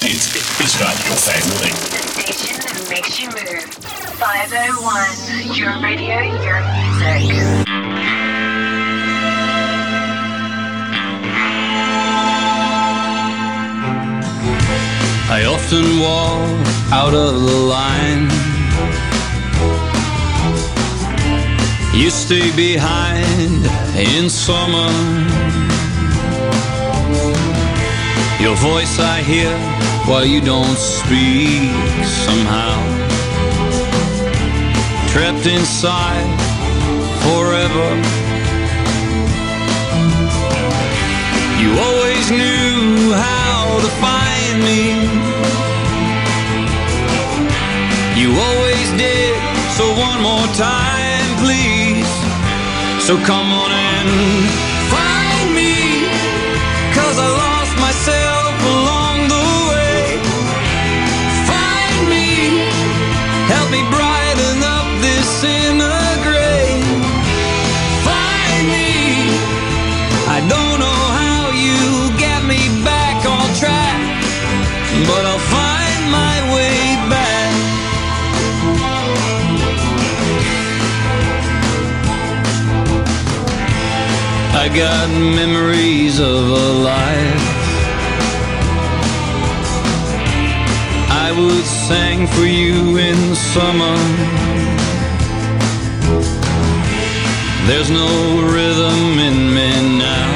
Dit is Radio 501. The station that makes you move. 501, your radio, your music. I often walk out of the line. You stay behind in summer. Your voice I hear while you don't speak somehow. Trapped inside forever. You always knew how to find me. You always did, so one more time, please. So come on and got memories of a life I would sing for you in summer. There's no rhythm in me now.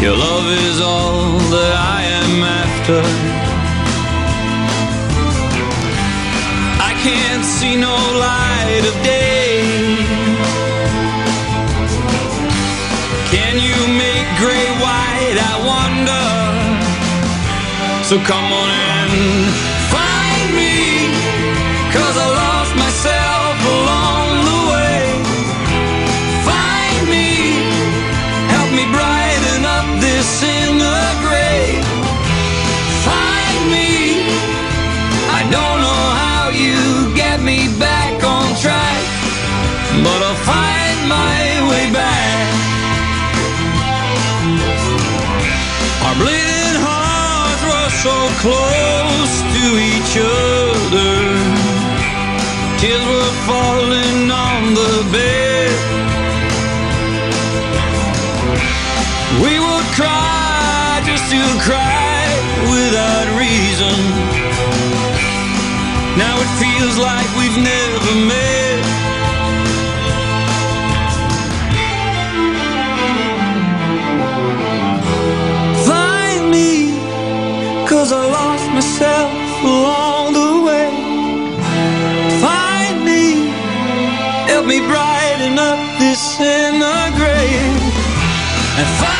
Your love is all that I am after. I can't see no light of day. Gray white? I wonder. So come on and close to each other. Tears were falling on the bed. We would cry just to cry without reason. Now it feels like we've never met. Cause I lost myself along the way. Find me, help me brighten up this inner grave. And find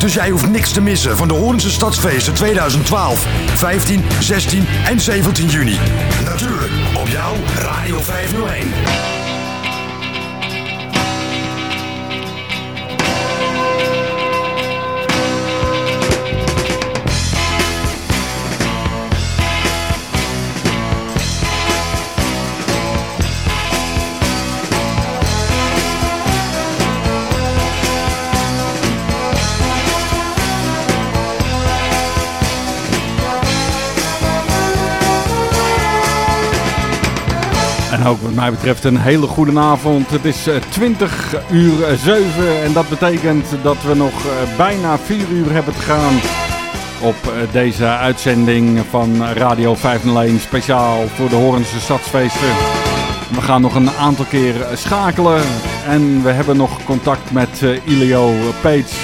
Dus jij hoeft niks te missen van de Horense Stadsfeesten 2012, 15, 16 en 17 juni. Natuurlijk op jouw Radio 501. Ook wat mij betreft een hele goede avond. Het is 20 eh, uur 7 en dat betekent dat we nog eh, bijna 4 uur hebben te gaan op eh, deze uitzending van Radio 501 speciaal voor de Horense Stadsfeesten. We gaan nog een aantal keer schakelen en we hebben nog contact met Ilio Peets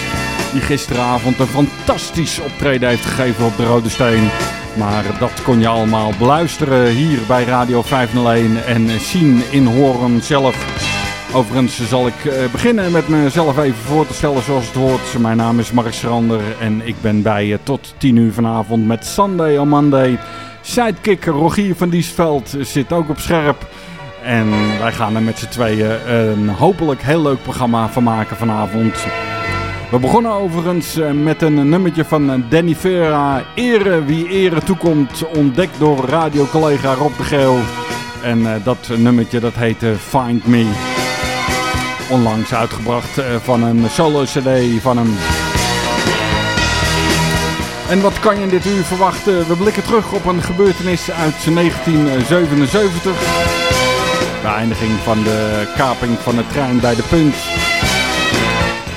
die gisteravond een fantastisch optreden heeft gegeven op de Rode Steen. Maar dat kon je allemaal beluisteren hier bij Radio 501 en zien in Horen zelf. Overigens zal ik eh, beginnen met mezelf even voor te stellen zoals het hoort. Mijn naam is Mark Schrander en ik ben bij je tot 10 uur vanavond met Sunday on Monday. Sidekick Rogier van Diesveld zit ook op scherp. En wij gaan er met z'n tweeën een hopelijk heel leuk programma van maken vanavond. We begonnen overigens eh, met een nummertje van eh, Danny Vera. Ere wie ere toekomt, ontdekt door radiocollega Rob de Geel. En eh, dat nummertje dat heette Find Me. Onlangs uitgebracht van een solo cd van hem. En wat kan je in dit uur verwachten? We blikken terug op een gebeurtenis uit 1977. De eindiging van de kaping van de trein bij de Punt.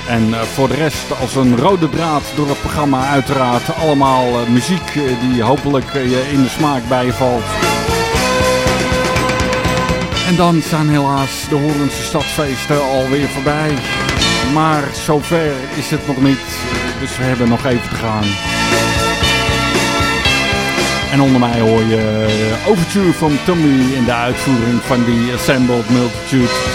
En eh, voor de rest als een rode draad door het programma uiteraard allemaal eh, muziek eh, die hopelijk je in de smaak bijvalt. En dan zijn helaas de Horense stadsfeesten alweer voorbij. Maar zover is het nog niet, dus we hebben nog even te gaan. En onder mij hoor je Overture from Tommy in de uitvoering van die Assembled Multitude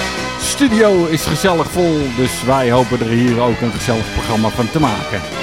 studio is gezellig vol, dus wij hopen er hier ook een gezellig programma van te maken.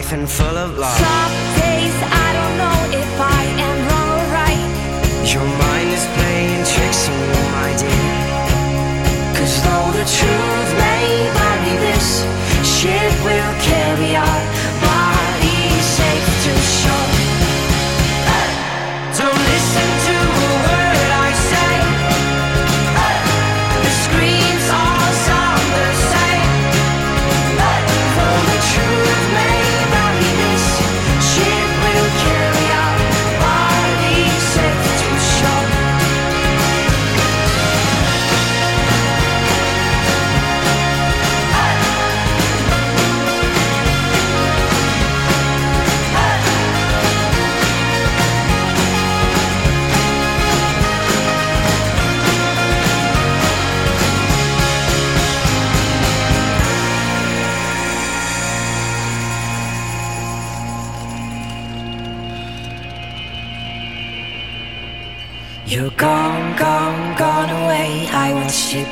life and full of love. Some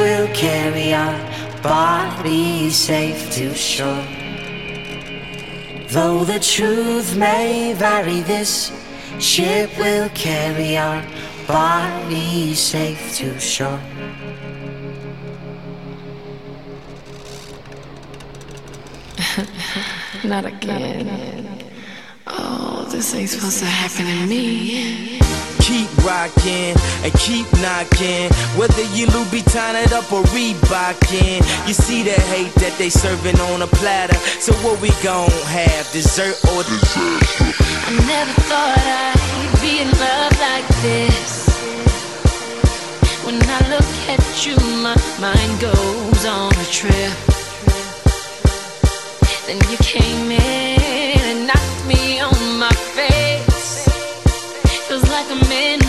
will carry our bodies safe to shore. Though the truth may vary, this ship will carry our bodies safe to shore. Not again. Oh, this ain't supposed to happen to me. Keep rocking and keep knocking. Whether you Louboutin it up or Reebokin. You see the hate that they serving on a platter. So what we gon' have? Dessert or dessert? I never thought I'd be in love like this. When I look at you, my mind goes on a trip. Then you came in I'm in.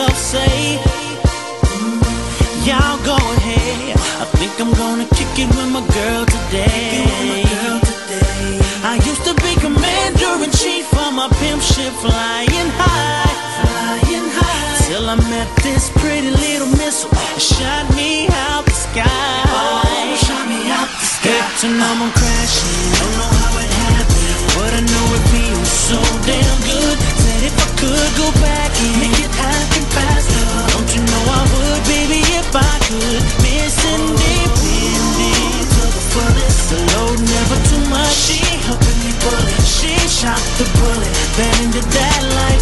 Hear myself say, "Mm, Y'all go ahead. I think I'm gonna kick it with my girl today. I used to be commander in chief on my pimp ship flying high. Flying high. Till I met this pretty little missile shot me out the sky. Oh, shot me out the sky. Captain, I'm crashing. Don't know how it happened, but I know it feels so damn good. If I could go back and make it happen faster, don't you know I would, baby, if I could. Missing Miss independent to the fullest. The load never too much. She helping me bullet. She shot the bullet. Been into that life.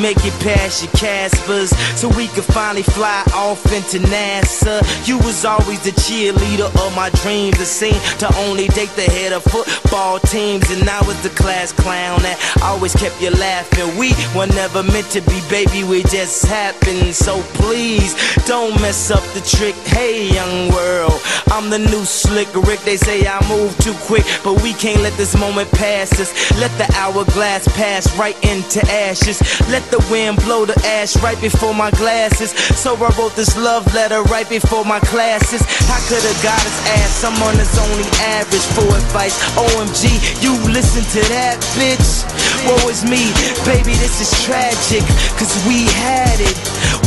Make it past your Caspers so we could finally fly off into NASA? You was always the cheerleader of my dreams. It seemed to only date the head of football teams, and I was the class clown that always kept you laughing. We were never meant to be, baby. We just happened. So please don't mess up the trick. Hey, young world, I'm the new slick Rick. They say I move too quick, but we can't let this moment pass us. Let the hourglass pass right into ashes. Let the wind blow the ash right before my glasses. So I wrote this love letter right before my classes. I could have got his ass. Someone that's only average for advice. OMG, you listen to that, bitch. Woe is me, baby, this is tragic. Cause we had it,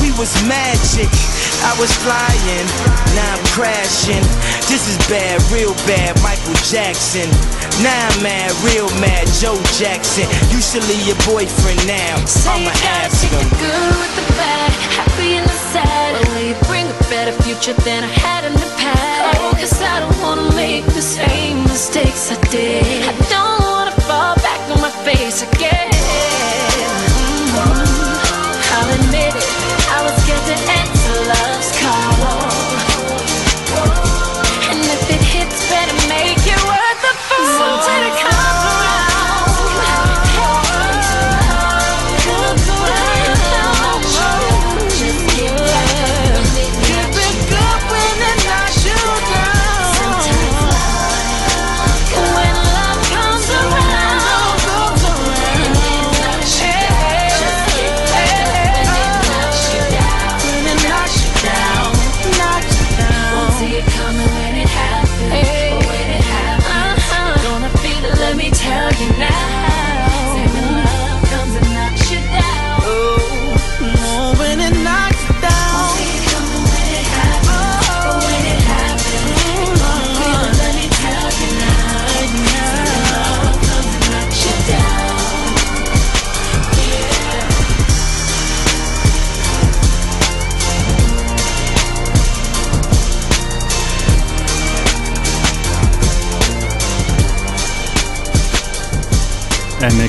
we was magic. I was flying, now I'm crashing. This is bad, real bad, Michael Jackson. Now I'm mad, real mad, Joe Jackson. You should leave your boyfriend now. Say I'ma ask him. the good with the bad, happy and the sad. Will you bring a better future than I had in the past? Oh, cause I don't wanna make the same mistakes I did. I don't wanna fall back on my face again.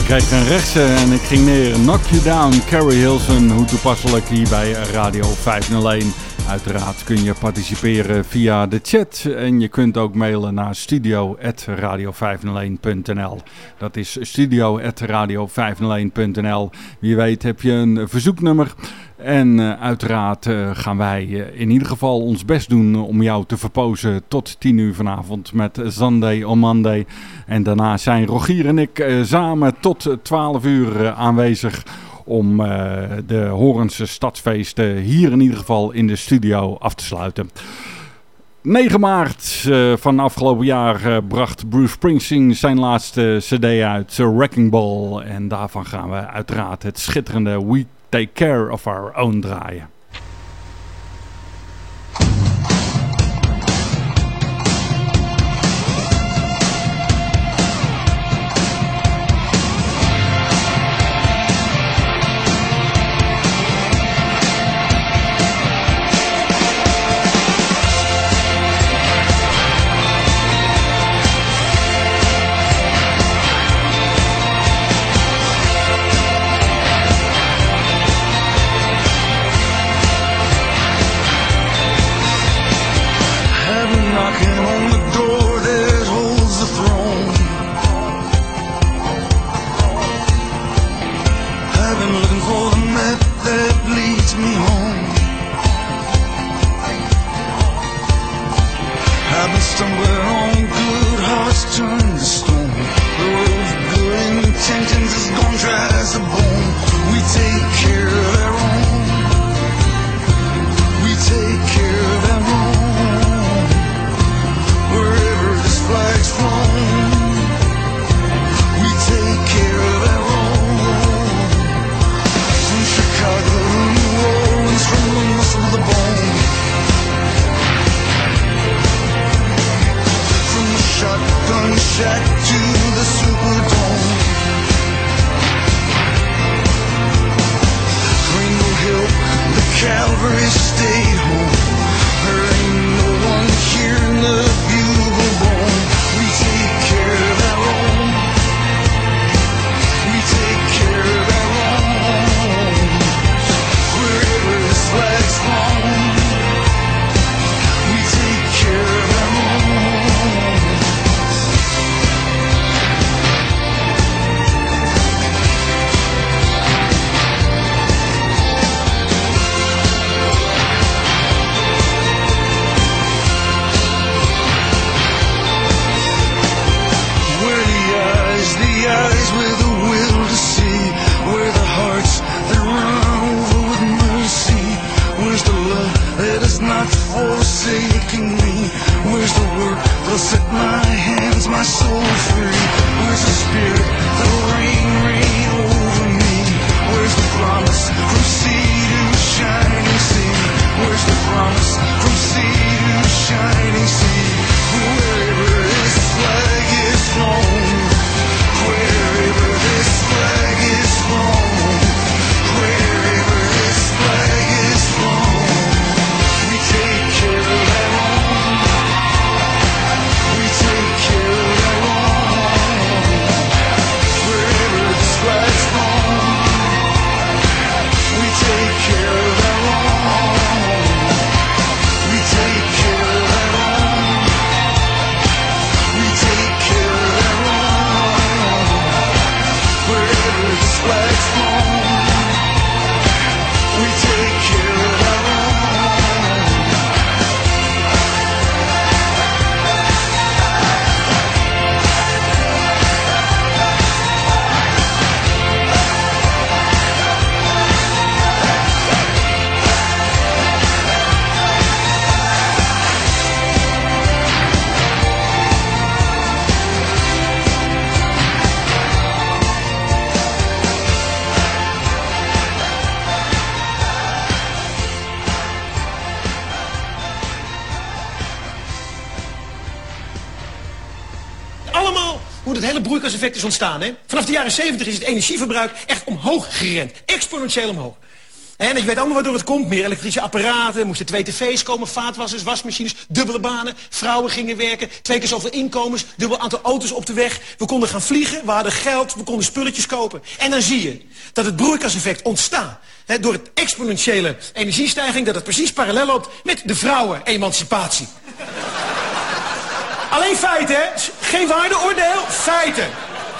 Ik kreeg een rechtse en ik ging neer. Knock You Down, Carrie Hilson. Hoe toepasselijk hier bij Radio 501. Uiteraard kun je participeren via de chat. En je kunt ook mailen naar studio.radio501.nl. Dat is studio.radio501.nl. Wie weet heb je een verzoeknummer. En uh, uiteraard uh, gaan wij uh, in ieder geval ons best doen om jou te verpozen tot 10 uur vanavond met Sunday on Monday. En daarna zijn Rogier en ik samen tot 12 uur aanwezig om de Horense stadsfeesten hier in ieder geval in de studio af te sluiten. 9 maart van afgelopen jaar bracht Bruce Springsteen zijn laatste cd uit, Wrecking Ball. En daarvan gaan we uiteraard het schitterende We Take Care of Our Own draaien. Ontstaan. Hè? Vanaf de jaren 70 is het energieverbruik echt omhoog gerend. Exponentieel omhoog. En je weet allemaal waardoor het komt. Meer elektrische apparaten, moesten twee tv's komen, vaatwassers, wasmachines, dubbele banen. Vrouwen gingen werken, twee keer zoveel inkomens, dubbel aantal auto's op de weg. We konden gaan vliegen, we hadden geld, we konden spulletjes kopen. En dan zie je dat het broeikaseffect ontstaat. Hè, door het exponentiële energiestijging, dat het precies parallel loopt met de vrouwen-emancipatie. Alleen feiten, hè? Geen waardeoordeel, feiten.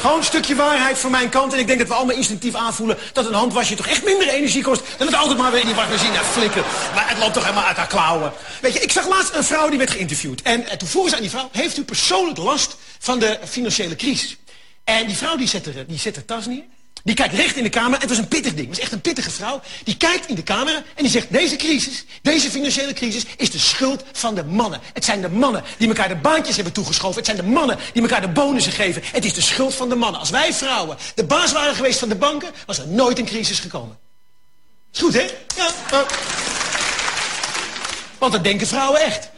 Gewoon een stukje waarheid van mijn kant. En ik denk dat we allemaal instinctief aanvoelen dat een handwasje toch echt minder energie kost... dan het altijd maar weer in die wasmachine flikken. Maar het loopt toch helemaal uit haar klauwen. Weet je, ik zag laatst een vrouw die werd geïnterviewd. En, en toen vroegen ze aan die vrouw, heeft u persoonlijk last van de financiële crisis? En die vrouw die zet, er, die zet haar tas neer. Die kijkt recht in de camera. En het was een pittig ding. Het was echt een pittige vrouw. Die kijkt in de camera en die zegt... deze crisis, deze financiële crisis... is de schuld van de mannen. Het zijn de mannen die elkaar de baantjes hebben toegeschoven. Het zijn de mannen die elkaar de bonussen geven. Het is de schuld van de mannen. Als wij vrouwen de baas waren geweest van de banken... was er nooit een crisis gekomen. Is goed, hè? Ja. Want dat denken vrouwen echt.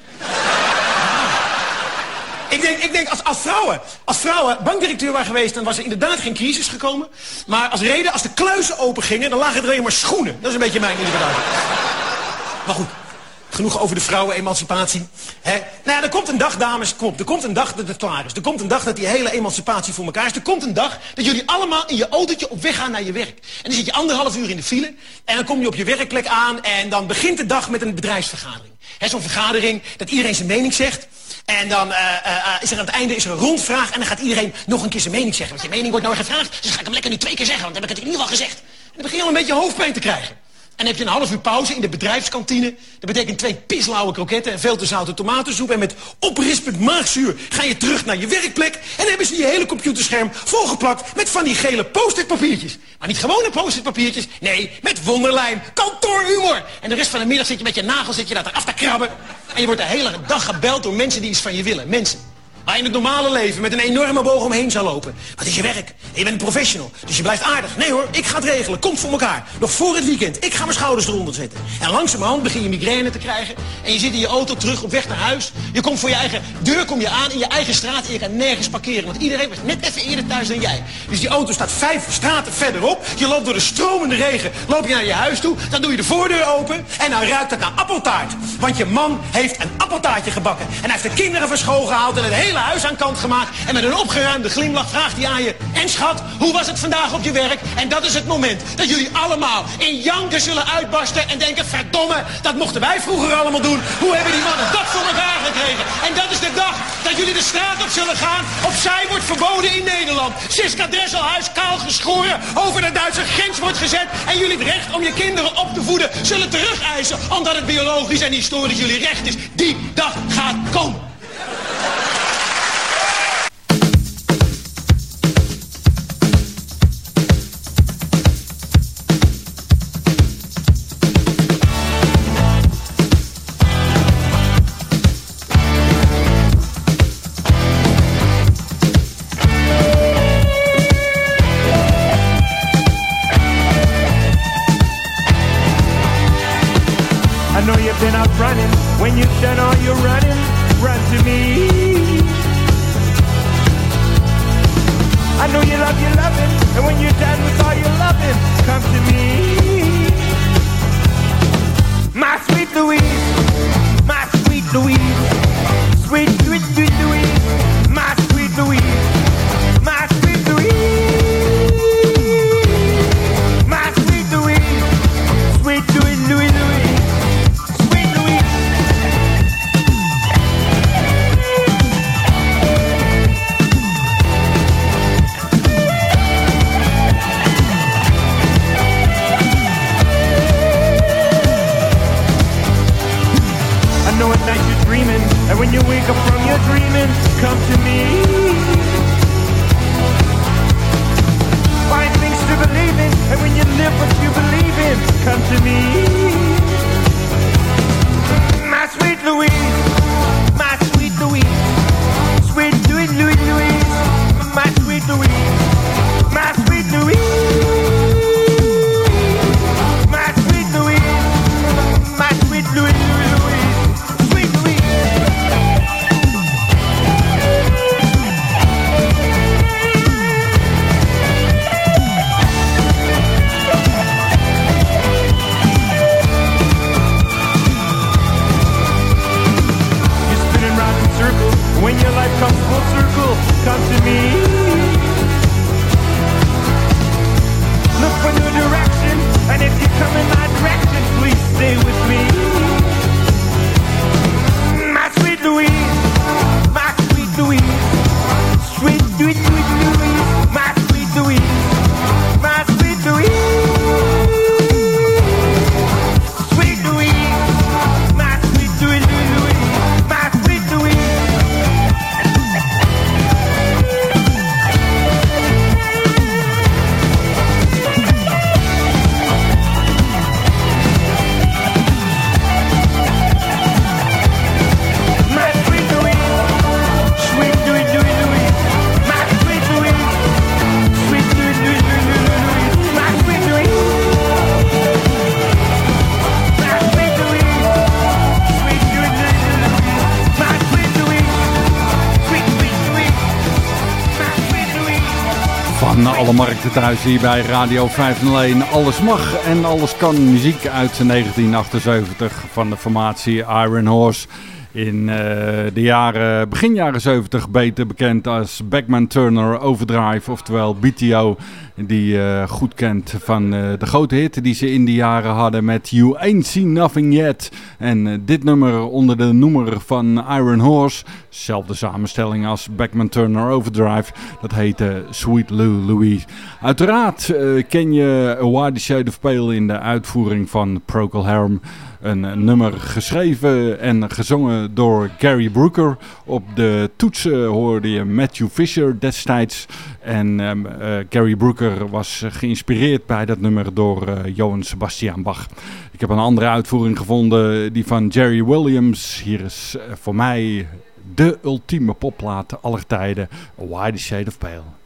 Ik denk, ik denk als, als, vrouwen, als vrouwen bankdirecteur waren geweest... dan was er inderdaad geen crisis gekomen. Maar als reden, als de kluizen open gingen... dan lagen er alleen maar schoenen. Dat is een beetje mijn interpretatie. Maar goed, genoeg over de vrouwen-emancipatie. Nou ja, er komt een dag, dames, kom. Er komt een dag dat het klaar is. Er komt een dag dat die hele emancipatie voor elkaar is. Er komt een dag dat jullie allemaal in je autootje op weg gaan naar je werk. En dan zit je anderhalf uur in de file. En dan kom je op je werkplek aan. En dan begint de dag met een bedrijfsvergadering. Zo'n vergadering dat iedereen zijn mening zegt. En dan uh, uh, is er aan het einde is er een rondvraag en dan gaat iedereen nog een keer zijn mening zeggen. Want je mening wordt nou gevraagd, dus ga ik hem lekker nu twee keer zeggen, want dan heb ik het in ieder geval gezegd. En dan begin je al een beetje hoofdpijn te krijgen. En heb je een half uur pauze in de bedrijfskantine. Dat betekent twee pislauwe kroketten en veel te zoute tomatensoep. En met oprispend maagzuur ga je terug naar je werkplek. En hebben ze je hele computerscherm volgeplakt met van die gele post-it papiertjes. Maar niet gewone post-it papiertjes. Nee, met wonderlijm, kantoorhumor. En de rest van de middag zit je met je nagels zit je daar af te krabben. En je wordt de hele dag gebeld door mensen die iets van je willen. Mensen. Waar je in het normale leven met een enorme boog omheen zou lopen. Het is je werk. Je bent een professional. Dus je blijft aardig. Nee hoor, ik ga het regelen. Komt voor elkaar. Nog voor het weekend. Ik ga mijn schouders eronder zetten. En langzamerhand begin je migraine te krijgen. En je zit in je auto terug op weg naar huis. Je komt voor je eigen deur kom je aan in je eigen straat. En je kan nergens parkeren. Want iedereen was net even eerder thuis dan jij. Dus die auto staat vijf straten verderop. Je loopt door de stromende regen. Loop je naar je huis toe. Dan doe je de voordeur open. En dan ruikt het naar appeltaart. Want je man heeft een appeltaartje gebakken. En hij heeft de kinderen van school gehaald. En het hele huis aan kant gemaakt. En met een opgeruimde glimlach vraagt hij aan je... En schat, hoe was het vandaag op je werk? En dat is het moment dat jullie allemaal in janken zullen uitbarsten... en denken, verdomme, dat mochten wij vroeger allemaal doen. Hoe hebben die mannen dat voor elkaar gekregen? En dat is de dag dat jullie de straat op zullen gaan. Opzij wordt verboden in Nederland. Siska Dresselhuis kaal geschoren over de Duitse grens wordt gezet... en jullie het recht om je kinderen op te voeden zullen terugeisen... omdat het biologisch en historisch jullie recht is. Die dag gaat komen. Live what you believe in, come to me. Thuis hier bij Radio 501. Alles mag en alles kan. Muziek uit 1978 van de formatie Iron Horse. In uh, de jaren, begin jaren 70 beter bekend als Backman Turner Overdrive, oftewel BTO. Die uh, goed kent van uh, de grote hit die ze in die jaren hadden met You Ain't Seen Nothing Yet. En dit nummer onder de noemer van Iron Horse, zelfde samenstelling als Backman Turner Overdrive, dat heette Sweet Lou Louise. Uiteraard ken je A Wide Shade of Pale in de uitvoering van Procol Harum. Een nummer geschreven en gezongen door Gary Brooker. Op de toetsen hoorde je Matthew Fisher destijds. En um, uh, Gary Brooker was geïnspireerd bij dat nummer door uh, Johann Sebastian Bach. Ik heb een andere uitvoering gevonden, die van Jerry Williams. Hier is voor mij de ultieme popplaat aller tijden, A Wide Shade of Pale.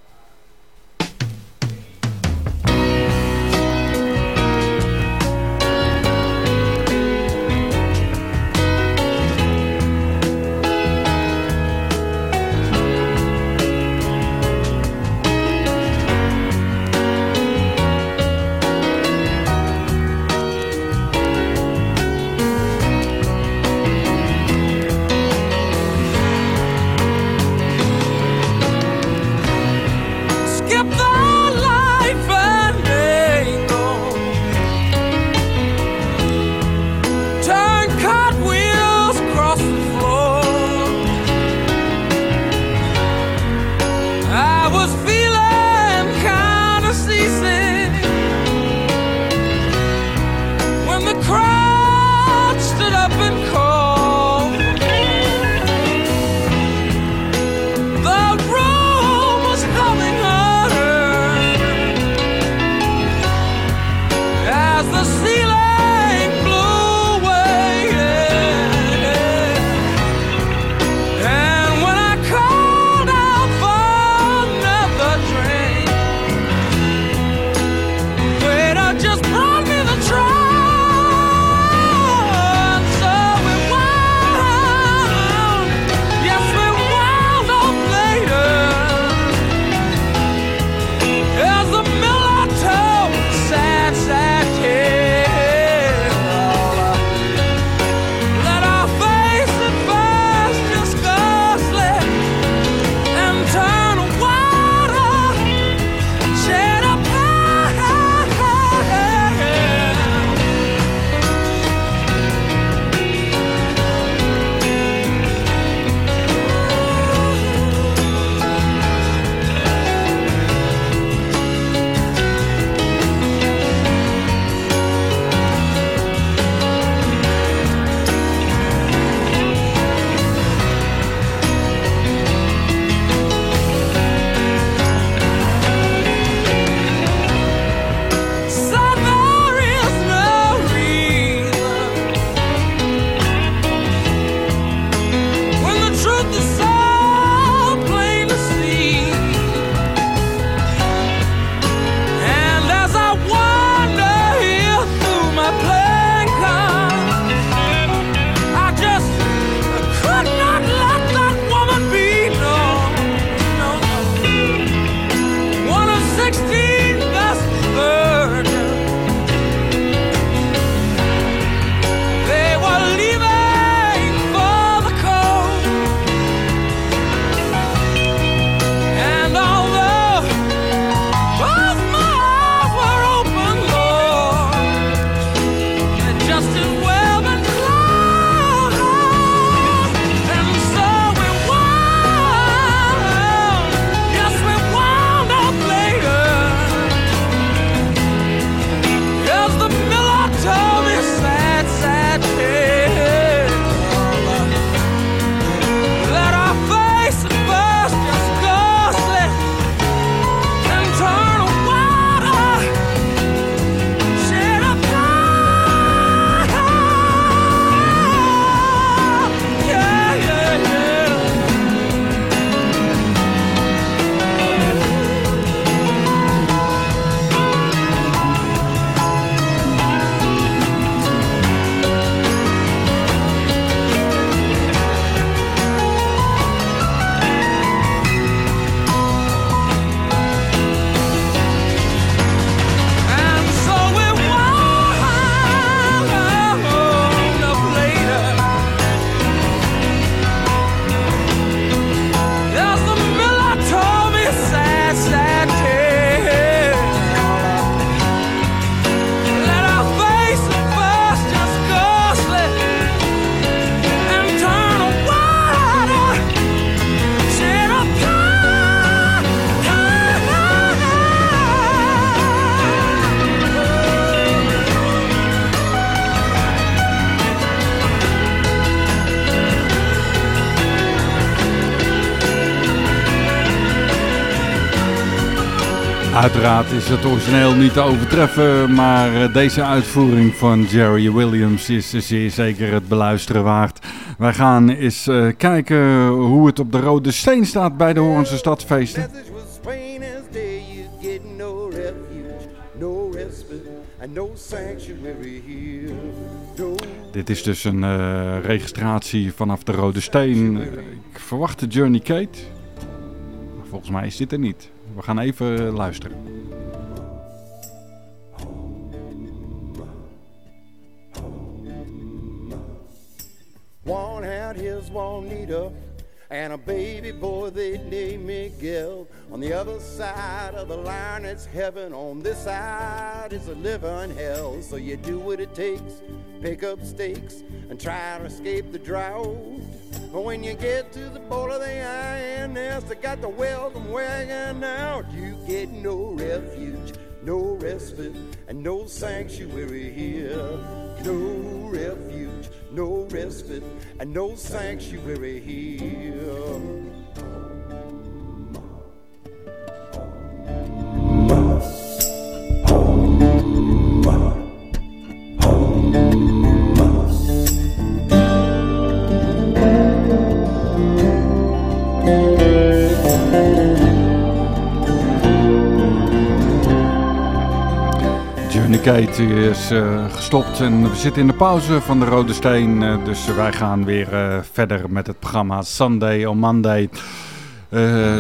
Uiteraard is het origineel niet te overtreffen, maar eh, deze uitvoering van Jerry Williams is zeer zeker het beluisteren waard. Wij gaan eens uh, kijken hoe het op de Rode Steen staat bij de Hoornse Stadsfeesten. Dit is dus een uh, registratie vanaf de Rode Steen. Ik verwacht de Journey Kate. Volgens mij is dit er niet. We gaan even luisteren. One had his Juanita and a baby boy they named Miguel. On the other side of the line it's heaven, on this side it's a living hell. So you do what it takes, pick up stakes, and try to escape the drought. But when you get to the bowl of the INS, they got the welcome wagon out. You get no refuge, no respite, and no sanctuary here. No refuge, no respite, and no sanctuary here. Kate is uh, gestopt en we zitten in de pauze van de Rode Steen. Uh, dus wij gaan weer uh, verder met het programma Sunday on Monday.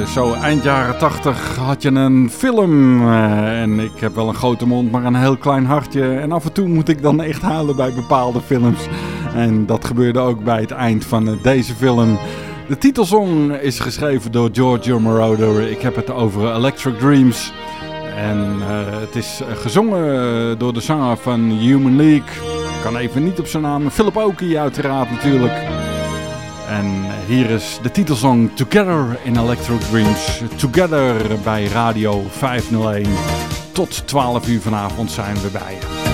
zo eind jaren 80 had je een film. en ik heb wel een grote mond, maar een heel klein hartje. En af en toe moet ik dan echt huilen bij bepaalde films. En dat gebeurde ook bij het eind van deze film. De titelsong is geschreven door Giorgio Moroder. Ik heb het over Electric Dreams. En uh, het is gezongen door de zanger van Human League. Ik kan even niet op zijn naam. Philip Oki uiteraard natuurlijk. En hier is de titelsong Together in Electric Dreams. Together bij Radio 501. Tot 12 uur vanavond zijn we bij je.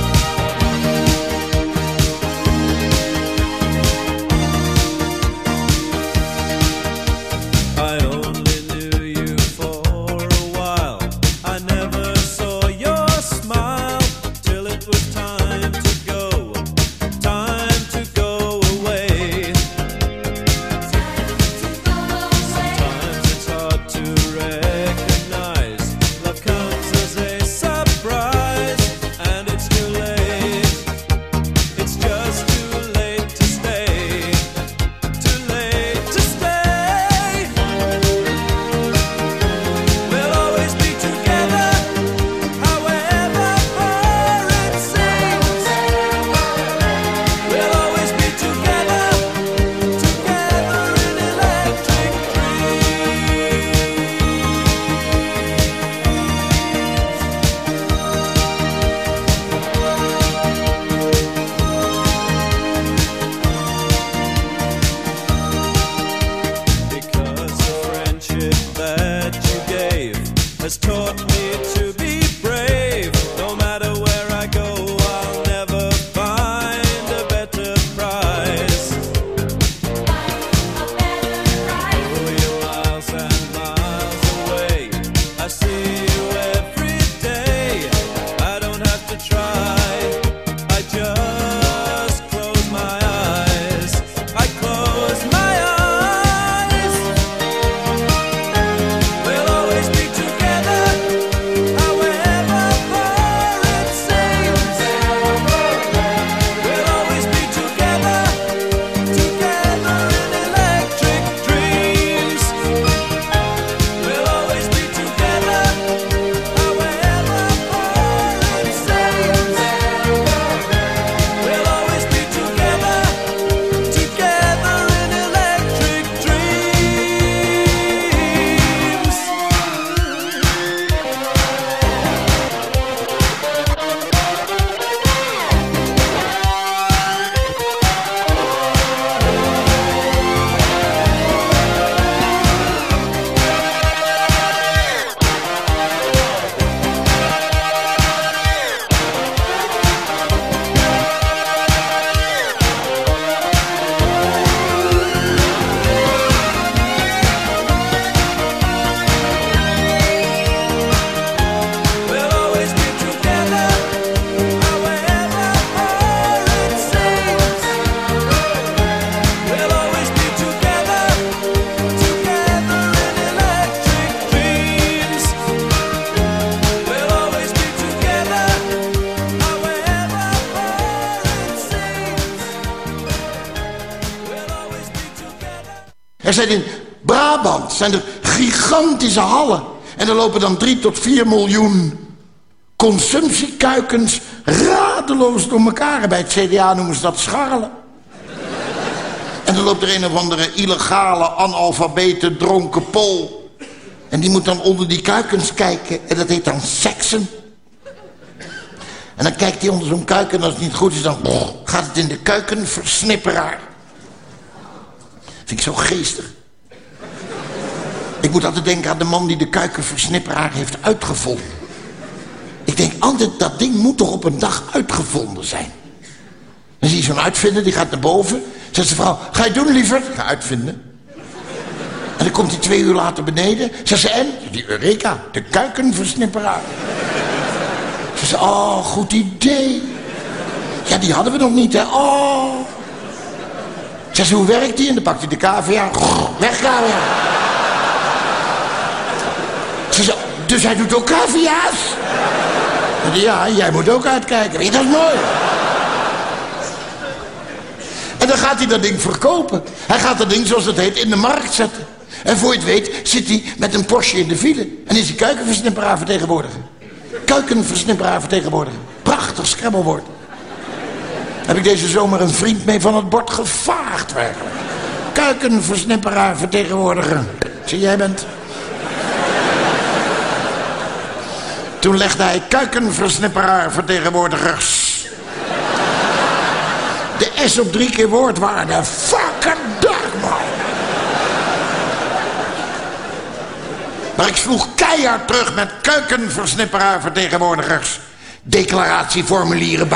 In Brabant zijn er gigantische hallen. En er lopen dan 3 tot 4 miljoen consumptiekuikens radeloos door elkaar. Bij het CDA noemen ze dat scharrelen. En dan loopt er een of andere illegale, analfabete, dronken pol. En die moet dan onder die kuikens kijken. En dat heet dan seksen. En dan kijkt hij onder zo'n kuiken en als het niet goed is, dan gaat het in de kuikenversnipperaar. Zo geestig. Ik moet altijd denken aan de man die de kuikenversnipperaar heeft uitgevonden. Ik denk altijd, dat ding moet toch op een dag uitgevonden zijn. Dan zie je zo'n uitvinder, die gaat naar boven. Zegt de vrouw, ga je doen liever? Ga uitvinden. En dan komt hij twee uur later beneden. Zegt ze, en? Die Eureka, de kuikenversnipperaar. Ze zei, oh, goed idee. Ja, die hadden we nog niet, hè. Oh. Zeg ze, hoe werkt die? En dan pakt hij de cavia. Weg, cavia. Ze dus hij doet ook cavia's? Ja, jij moet ook uitkijken. Dat is mooi. En dan gaat hij dat ding verkopen. Hij gaat dat ding, zoals het heet, in de markt zetten. En voor je het weet zit hij met een Porsche in de file. En is hij kuikenversnipperaar vertegenwoordiger. Kuikenversnipperaar vertegenwoordiger. Prachtig scrabbelwoord. Heb ik deze zomer een vriend mee van het bord gevaagd werkelijk. Kuikenversnipperaar vertegenwoordiger. Zie jij bent. Toen legde hij kuikenversnipperaar vertegenwoordigers. De S op drie keer woordwaarde. Fucking dag, man. Maar ik sloeg keihard terug met kuikenversnipperaar vertegenwoordigers. Declaratieformulieren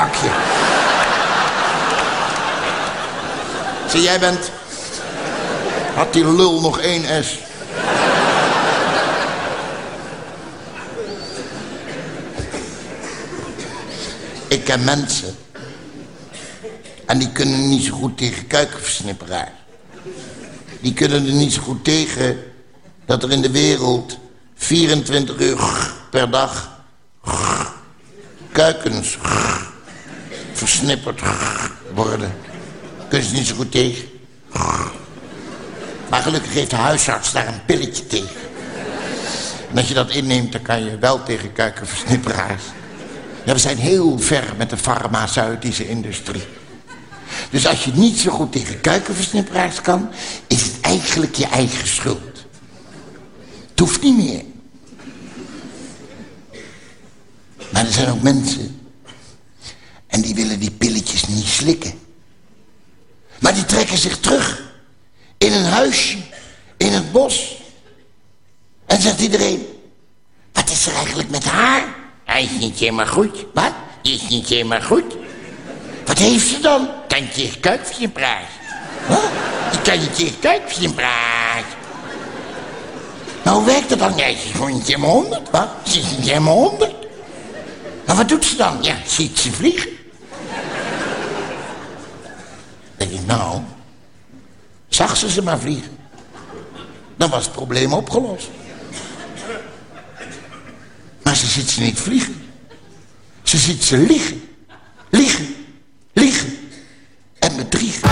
Zie jij bent... Had die lul nog één S. Ik ken mensen. En die kunnen niet zo goed tegen kuikenversnipperaar. Die kunnen er niet zo goed tegen dat er in de wereld 24 uur per dag kuikens versnipperd worden. Kunnen ze niet zo goed tegen. Maar gelukkig heeft de huisarts daar een pilletje tegen. En als je dat inneemt, dan kan je wel tegen kuikenversnipperaars. Ja, we zijn heel ver met de farmaceutische industrie. Dus als je niet zo goed tegen kuikenversnipperaars kan... is het eigenlijk je eigen schuld. Het hoeft niet meer. Maar er zijn ook mensen... en die willen die pilletjes niet slikken. Maar die trekken zich terug. In een huisje. In het bos. En zegt iedereen... wat is er eigenlijk met haar? Hij is niet helemaal goed. Wat? Is niet helemaal goed. Wat heeft ze dan? Kan je tegen kuikje praten? Wat? Ik kan je tegen kuikje praten. Nou, hoe werkt dat dan? Ja, ze is gewoon niet helemaal honderd. Wat? Ze is niet helemaal honderd. Maar wat doet ze dan? Ja, ziet ze vliegen. Denk ik, nou... Zag ze ze maar vliegen. Dan was het probleem opgelost. Maar ze ziet ze niet vliegen. Ze ziet ze liggen. Liegen. Liegen. En bedriegen.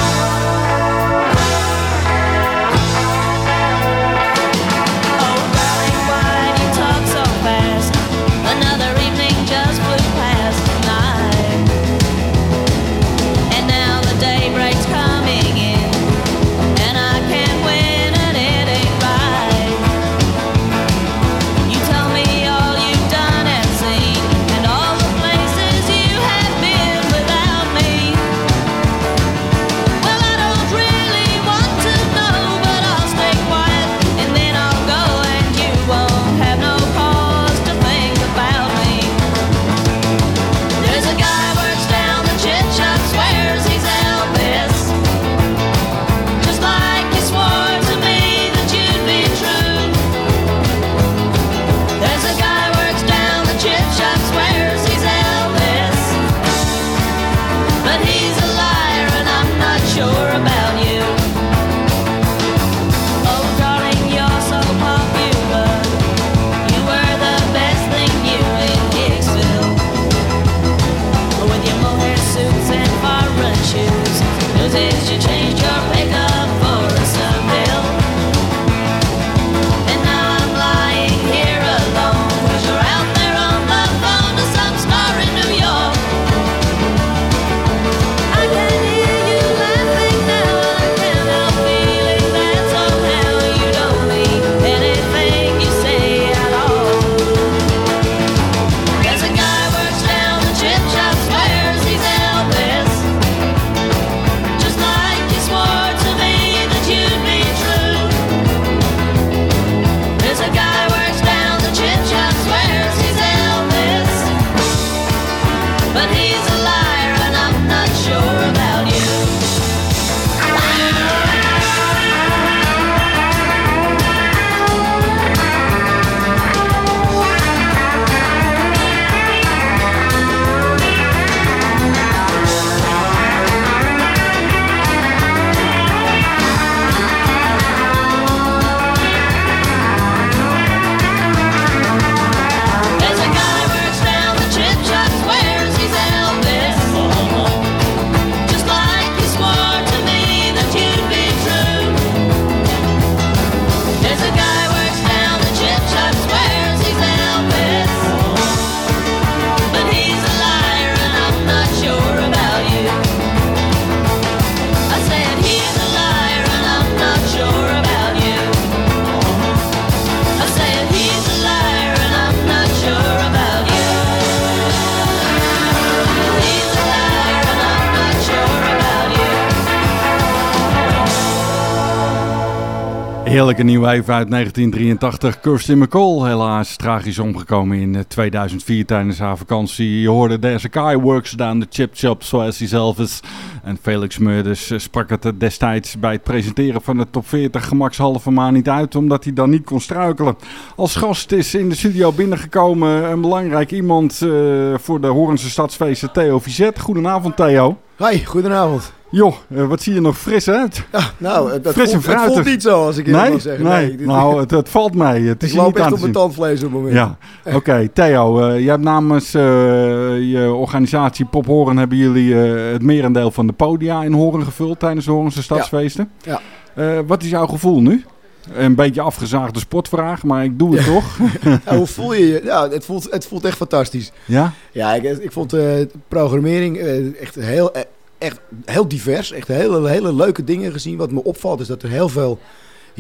Heerlijke nieuwe even uit 1983. Kirsty McCall, helaas tragisch omgekomen in eh, 2004 tijdens haar vakantie. Je hoorde There's a Works Down the Chip Shop, zoals hij zelf is. En Felix Meurders eh, sprak het destijds bij het presenteren van de top 40 gemakshalve maar niet uit, omdat hij dan niet kon struikelen. Als gast is in de studio binnengekomen een belangrijk iemand eh, voor de Horense Stadsfeesten, Theo Vizet. Goedenavond Theo. Hoi, goedenavond. Joh, eh, wat zie je nog fris uit? Ja, nou, het, het Fris en voelt, het voelt niet zo als ik eerlijk nee? wil zeggen. Nee, dit- nou, het, het valt mee. Het is ik loop niet echt op mijn zien. tandvlees op het moment. Ja, oké. Theo, jij hebt namens je organisatie Pop Horen hebben jullie het merendeel van de podia in Horen gevuld tijdens de Horense Stadsfeesten. Ja. Eh, wat is jouw gevoel nu? Een beetje afgezaagde sportvraag, maar ik doe het toch. Ja, hoe voel je je? Ja, het voelt, het voelt echt fantastisch. Ja? Ja, ik, ik vond eh, de programmering eh, echt, heel, eh, echt heel divers. Echt hele, hele leuke dingen gezien. Wat me opvalt is dat er heel veel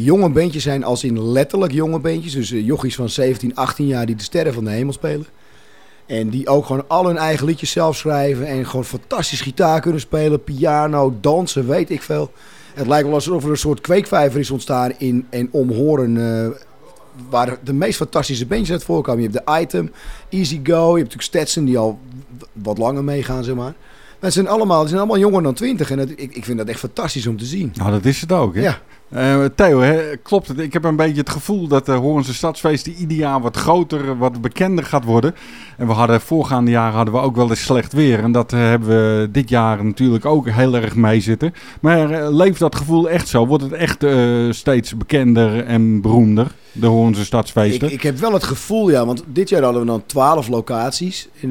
jonge bandjes zijn, als in letterlijk jonge bandjes. Dus eh, jochies van 17, 18 jaar die de sterren van de hemel spelen. En die ook gewoon al hun eigen liedjes zelf schrijven. En gewoon fantastisch gitaar kunnen spelen, piano, dansen, weet ik veel. Het lijkt wel alsof er een soort kweekvijver is ontstaan in en om Horen. eh, waar de meest fantastische bandjes uit voorkomen. Je hebt de Item, Easy Go, je hebt natuurlijk Stetson die al wat langer meegaan, zeg maar. Maar het zijn allemaal, het zijn allemaal jonger dan 20 en het- ik, ik vind dat echt fantastisch om te zien. Nou, dat is het ook, hè? Ja. Eh, Theo, hè, klopt het? Ik heb een beetje het gevoel dat de Horense Stadsfeest ieder jaar wat groter, wat bekender gaat worden. En we hadden voorgaande jaren hadden we ook wel eens slecht weer. En dat eh, hebben we dit jaar natuurlijk ook heel erg mee zitten. Maar eh, leeft dat gevoel echt zo? Wordt het echt steeds bekender en beroemder, de Horense Ik, Stadsfeesten? ik heb wel het gevoel, ja, want dit jaar hadden we dan 12 locaties. Eh,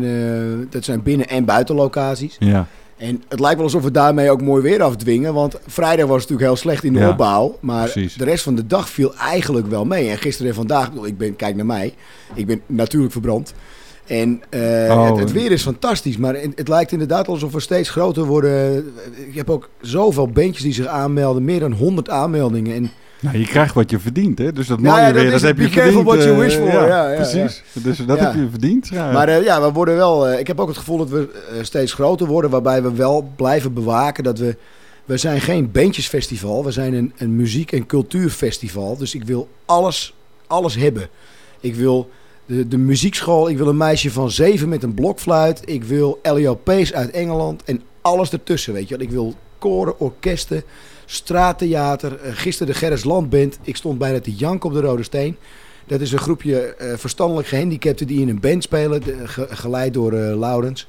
dat zijn binnen- en buitenlocaties. Ja. En het lijkt wel alsof we daarmee ook mooi weer afdwingen. Want vrijdag was het natuurlijk heel slecht in de Ja, opbouw. Maar precies. de rest van de dag viel eigenlijk wel mee. En gisteren en vandaag, ik ben, kijk naar mij. Ik ben natuurlijk verbrand. En eh, Oh. het, het weer is fantastisch. Maar het, het lijkt inderdaad alsof we steeds groter worden. Ik heb ook zoveel bandjes die zich aanmelden. Meer dan 100 aanmeldingen. En Nou, je krijgt wat je verdient, hè? Dus dat Nou mooie ja, dat weer, dat heb je verdiend. what you eh, wish for. Ja, ja, precies. Dus dat heb je verdiend. Maar eh, ja, we worden wel. eh, ik heb ook het gevoel dat we steeds groter worden, waarbij we wel blijven bewaken dat we. We zijn geen bandjesfestival, we zijn een, een muziek- en cultuurfestival. Dus ik wil alles, alles hebben. Ik wil de, de muziekschool, ik wil een meisje van zeven met een blokfluit. Ik wil LEOP's uit Engeland en alles ertussen, weet je wel. Ik wil koren, orkesten, straattheater. Eh, gisteren de Gerris Landband. Ik stond bijna te janken op de Rode Steen. Dat is een groepje eh, verstandelijk gehandicapten die in een band spelen, geleid door eh Laurens.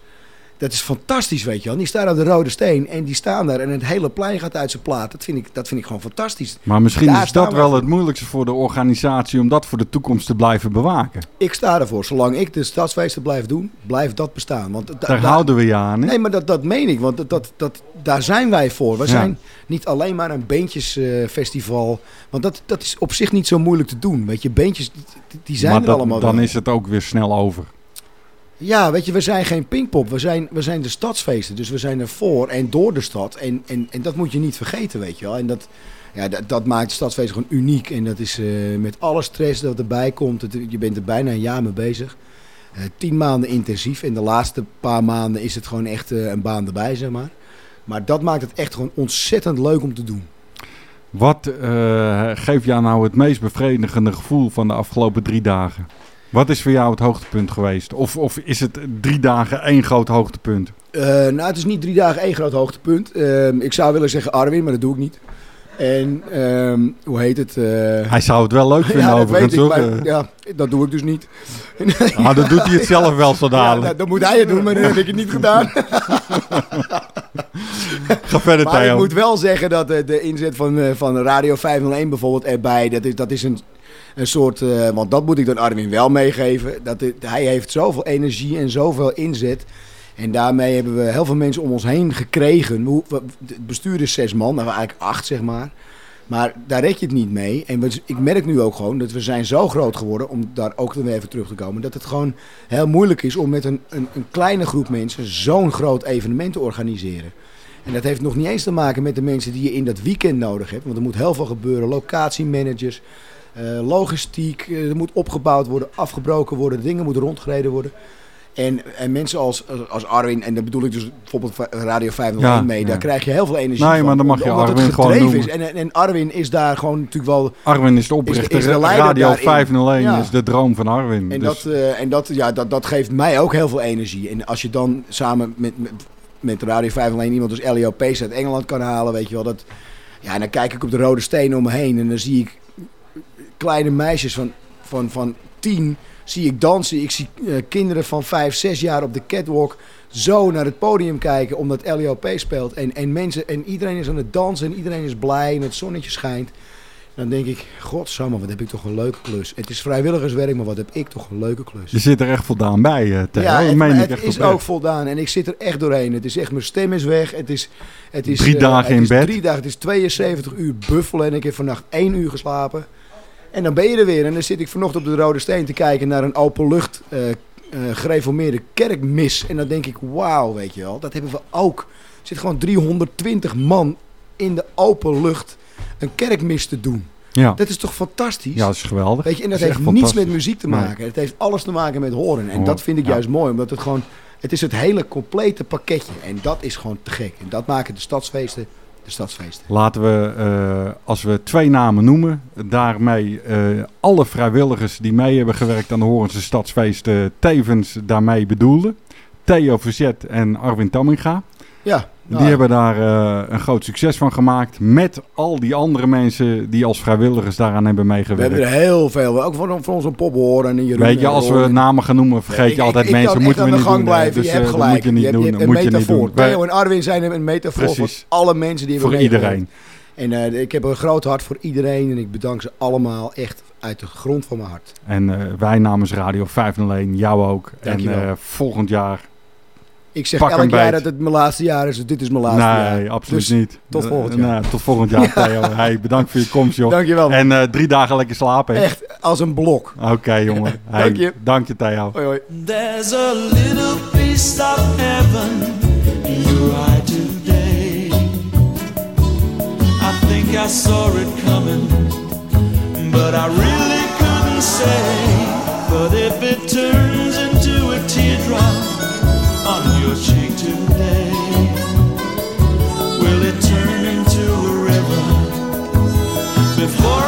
Dat is fantastisch, weet je wel. Die staan aan de Rode Steen en die staan daar en het hele plein gaat uit zijn plaat. Dat vind ik, dat vind ik gewoon fantastisch. Maar misschien Daar is dat we wel het moeilijkste voor de organisatie om dat voor de toekomst te blijven bewaken. Ik sta ervoor. Zolang ik de stadsfeesten blijf doen, blijft dat bestaan. Want da- Daar houden we je aan. Hè? Nee, maar dat, dat meen ik, want dat, dat, dat, daar zijn wij voor. We Ja. zijn niet alleen maar een beentjesfestival. want dat, dat is op zich niet zo moeilijk te doen. Weet je, beentjes, die, die zijn maar er dat- allemaal dan wel. is het ook weer snel over. Ja, weet je, we zijn geen Pinkpop. We zijn, we zijn de stadsfeesten. Dus we zijn er voor en door de stad. En, en, en dat moet je niet vergeten, weet je wel. En dat, ja, dat, dat maakt de stadsfeesten gewoon uniek. En dat is eh, met alle stress dat erbij komt. Je bent er bijna een jaar mee bezig. Eh, tien maanden intensief. En de laatste paar maanden is het gewoon echt eh, een baan erbij, zeg maar. Maar dat maakt het echt gewoon ontzettend leuk om te doen. Wat geeft jou nou het meest bevredigende gevoel van de afgelopen drie dagen? Wat is voor jou het hoogtepunt geweest? Of, of is het drie dagen één groot hoogtepunt? Eh, nou, het is niet drie dagen één groot hoogtepunt. Ehm, ik zou willen zeggen Arwin, maar dat doe ik niet. En ehm, hoe heet het? eh, Hij zou het wel leuk vinden ja, dat overigens, ik, maar, ja, dat doe ik dus niet. Ah, dan doet hij het zelf wel zo Ja, dadelijk. nou, dan moet hij het doen, maar dan heb ik het niet gedaan. Ga verder, maar ik moet wel zeggen dat eh, de inzet van, van Radio 501 bijvoorbeeld erbij, dat is, dat is een, een soort, eh, want dat moet ik dan Armin wel meegeven, dat hij heeft zoveel energie en zoveel inzet. En daarmee hebben we heel veel mensen om ons heen gekregen. Het bestuur is zes man, nou eigenlijk acht zeg maar. Maar daar red je het niet mee. En ik merk nu ook gewoon dat we zijn zo groot geworden, om daar ook weer even terug te komen, dat het gewoon heel moeilijk is om met een, een, een kleine groep mensen zo'n groot evenement te organiseren. En dat heeft nog niet eens te maken met de mensen die je in dat weekend nodig hebt. Want er moet heel veel gebeuren. Locatiemanagers, logistiek, eh, er moet opgebouwd worden, afgebroken worden, dingen moeten rondgereden worden. En, en mensen als, als Arwin, en dat bedoel ik dus bijvoorbeeld Radio 501 Ja, mee, ja. daar krijg je heel veel energie Nee, van. maar dan mag je omdat Arwin het gewoon is. En, en Arwin is daar gewoon natuurlijk wel... Arwin is de oprichter. is de leider Radio daarin. 501 Ja. is de droom van Arwin. En, Dus- dat, eh, en dat, ja, dat, dat geeft mij ook heel veel energie. En als je dan samen met, met, met Radio 501 iemand als Elio Pace uit Engeland kan halen, weet je wel. Dat, ja, en dan kijk ik op de rode stenen om me heen en dan zie ik kleine meisjes van, van, van tien zie ik dansen. Ik zie eh, kinderen van vijf, zes jaar op de catwalk zo naar het podium kijken omdat LEOP speelt. En, en, mensen, en iedereen is aan het dansen en iedereen is blij en het zonnetje schijnt. Dan denk ik, godsamme, wat heb ik toch een leuke klus. Het is vrijwilligerswerk, maar wat heb ik toch een leuke klus. je zit er echt voldaan bij, Theo. Ja, het, meen het echt is ook voldaan en ik zit er echt doorheen. Het is echt, mijn stem is weg. Het is, het is, Drie eh, dagen in bed. Drie dagen, het is 72 uur buffelen en ik heb vannacht één uur geslapen. En dan ben je er weer. En dan zit ik vanochtend op de Rode Steen te kijken naar een openlucht eh gereformeerde kerkmis. En dan denk ik, wauw, weet je wel, dat hebben we ook. Er zit gewoon 320 man in de open lucht een kerkmis te doen. Ja. Dat is toch fantastisch? Ja, dat is geweldig. Weet je, en dat heeft niets met muziek te Nee. maken. Het heeft alles te maken met horen. En dat vind ik ja. juist mooi, omdat het gewoon... Het is het hele complete pakketje. En dat is gewoon te gek. En dat maken de stadsfeesten de stadsfeesten. Laten we, eh, als we twee namen noemen, daarmee eh, alle vrijwilligers die mee hebben gewerkt aan de Horense Stadsfeesten tevens daarmee bedoelden. Theo Verzet en Arwin Tamminga. Ja, Die nou, hebben daar eh, een groot succes van gemaakt. Met al die andere mensen die als vrijwilligers daaraan hebben we meegewerkt. hebben er heel veel. Ook van, van onze Pop horen en Jeroen. Weet je, als we en- namen gaan noemen, vergeet je altijd ik, ik mensen. moeten we niet de gang doen. blijven. Dus, je hebt eh, gelijk. moet je niet doen. hebt moet je niet doen. Theo en Arwin zijn een metafoor Precies. voor alle mensen die hebben Voor iedereen. En eh, ik heb een groot hart voor iedereen. En ik bedank ze allemaal echt uit de grond van mijn hart. En wij namens Radio 501, jou ook. Dankjewel. En volgend jaar. Ik zeg Pak elk jaar beet. dat het mijn laatste jaar is. Dus dit is mijn laatste jaar. Nee, absoluut Dus niet. Tot Eh, volgend jaar. nou, tot volgend jaar, Theo. hey, bedankt voor je komst, joh. Dankjewel. En eh, drie dagen lekker slapen. hè? Echt als een blok. Oké, jongen. Hey, Dank je. Dank je, Theo. Hoi, hoi. There's a little piece of heaven in your eye today. I think I saw it coming, but I really couldn't say. But if it turns before I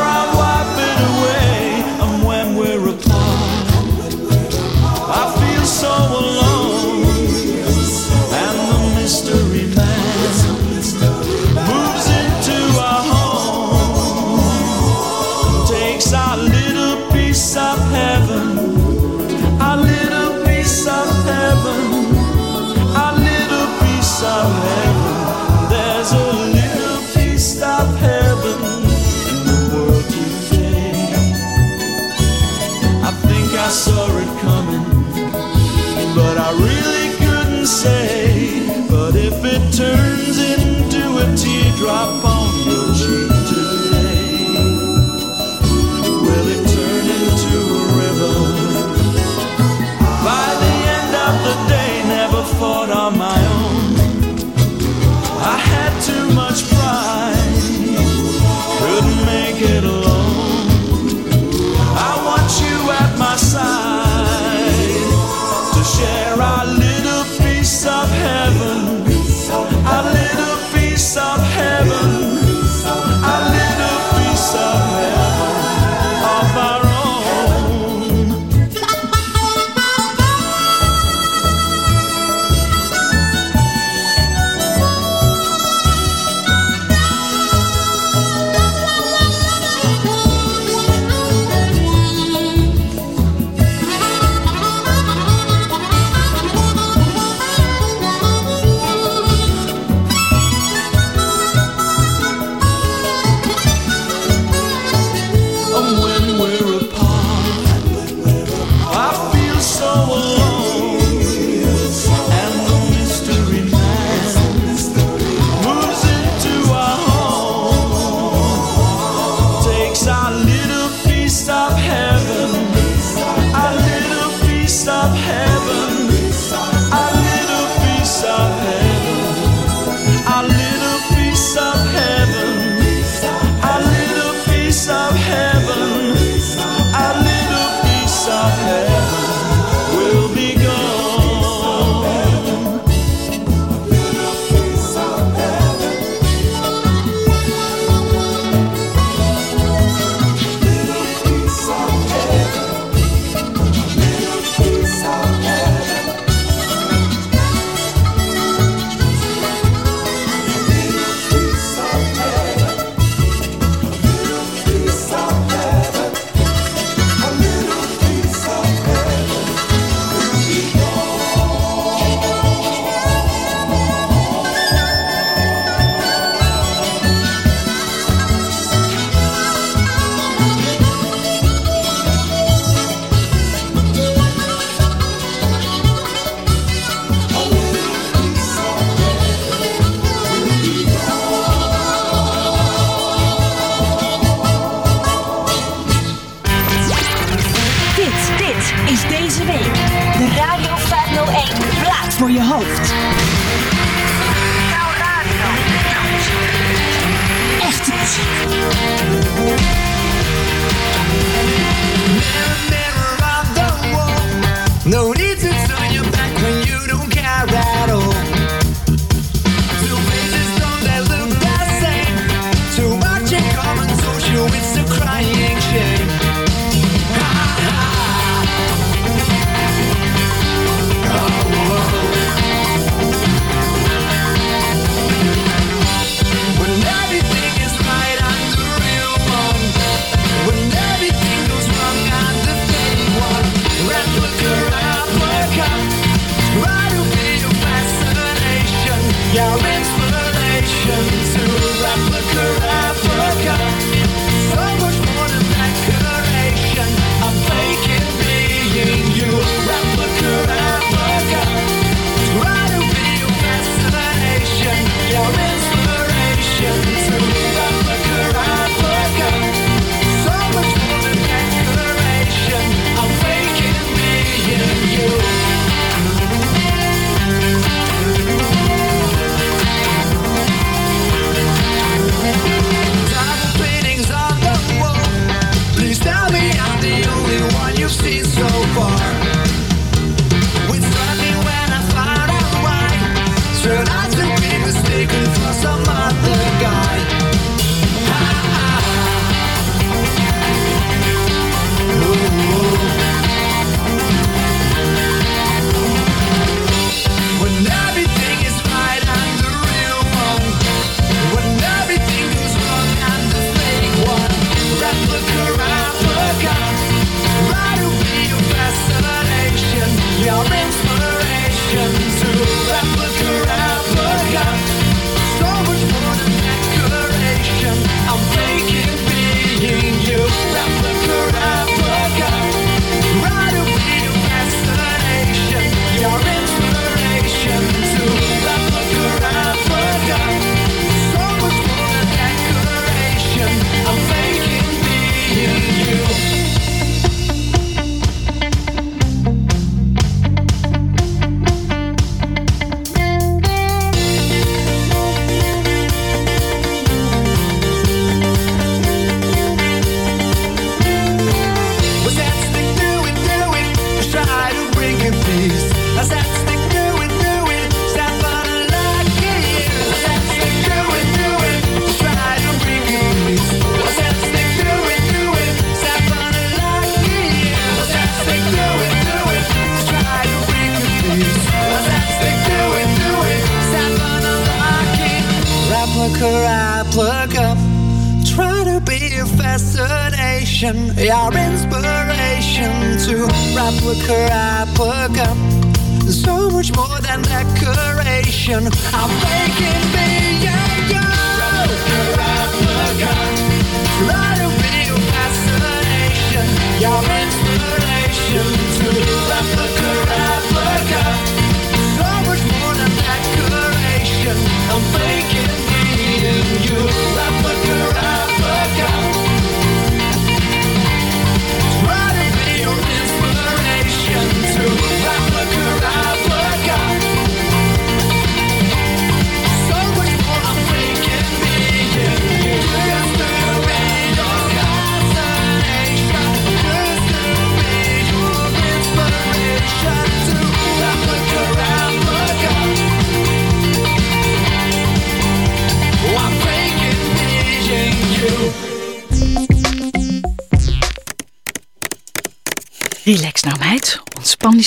if it turns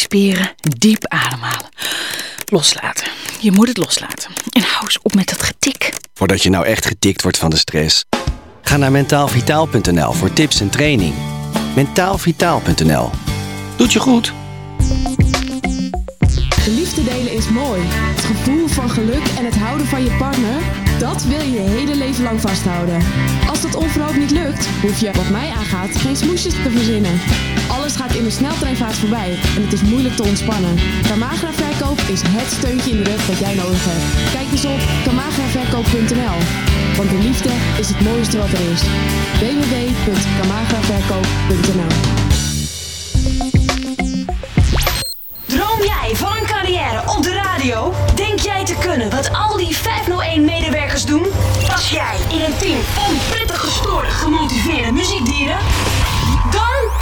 speren, diep ademhalen. Loslaten. Je moet het loslaten. En hou eens op met dat getik. Voordat je nou echt getikt wordt van de stress. Ga naar mentaalvitaal.nl voor tips en training. Mentaalvitaal.nl. Doet je goed. Liefde delen is mooi. Het gevoel van geluk en het houden van je partner, dat wil je je hele leven lang vasthouden. Als dat onverhoopt niet lukt, hoef je, wat mij aangaat, geen smoesjes te verzinnen. Alles gaat in de sneltreinvaart voorbij en het is moeilijk te ontspannen. Kamagra Verkoop is het steuntje in de rug dat jij nodig hebt. Kijk eens op kamagraverkoop.nl, want de liefde is het mooiste wat er is. www.kamagraverkoop.nl Droom jij van een carrière op de radio? Denk jij te kunnen wat al die 501-medewerkers doen? Pas jij in een team van prettig gestoorde, gemotiveerde muziekdieren? Dan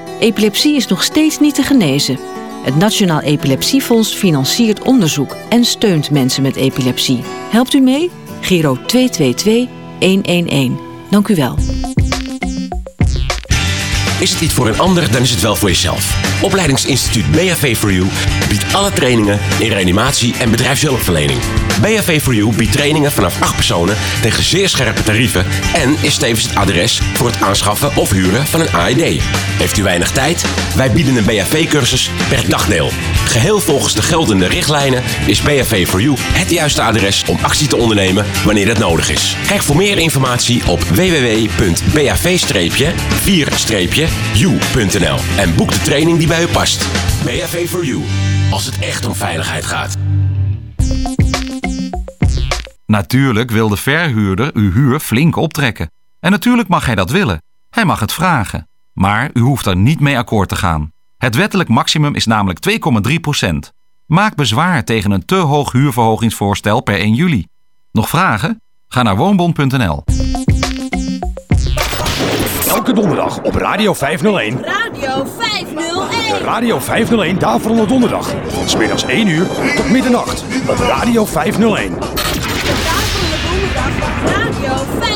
Epilepsie is nog steeds niet te genezen. Het Nationaal Epilepsiefonds financiert onderzoek en steunt mensen met epilepsie. Helpt u mee? Giro 222 111. Dank u wel. Is het niet voor een ander, dan is het wel voor jezelf. Opleidingsinstituut BHV for You biedt alle trainingen in reanimatie en bedrijfshulpverlening. BHV for You biedt trainingen vanaf 8 personen tegen zeer scherpe tarieven en is tevens het adres voor het aanschaffen of huren van een AED. Heeft u weinig tijd? Wij bieden een BHV-cursus per dagdeel. Geheel volgens de geldende richtlijnen is BHV for You het juiste adres om actie te ondernemen wanneer dat nodig is. Kijk voor meer informatie op www.bav-4-u.nl en boek de training die bij u past. BHV for You, als het echt om veiligheid gaat. Natuurlijk wil de verhuurder uw huur flink optrekken. En natuurlijk mag hij dat willen. Hij mag het vragen. Maar u hoeft er niet mee akkoord te gaan. Het wettelijk maximum is namelijk 2,3 procent. Maak bezwaar tegen een te hoog huurverhogingsvoorstel per 1 juli. Nog vragen? Ga naar woonbond.nl. Elke donderdag op Radio 501. Radio 501. De Radio 501 Daverende Donderdag. Van smiddags 1 uur tot middernacht. Op Radio 501. Radio 501.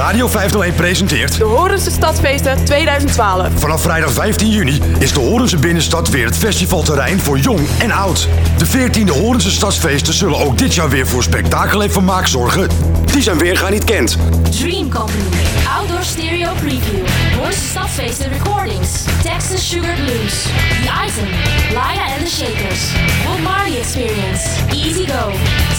Radio 501 presenteert... De Horense Stadsfeesten 2012. Vanaf vrijdag 15 juni is de Horense Binnenstad weer het festivalterrein voor jong en oud. De 14e Horense Stadsfeesten zullen ook dit jaar weer voor spektakel en vermaak zorgen. Die zijn weergaan niet kent. Dream Company. Outdoor Stereo Preview. Hoorse Stadsfeesten Recordings. Texas Sugar Blues. The Item. Laia and the Shakers. Bob Marley Experience. Easy Go.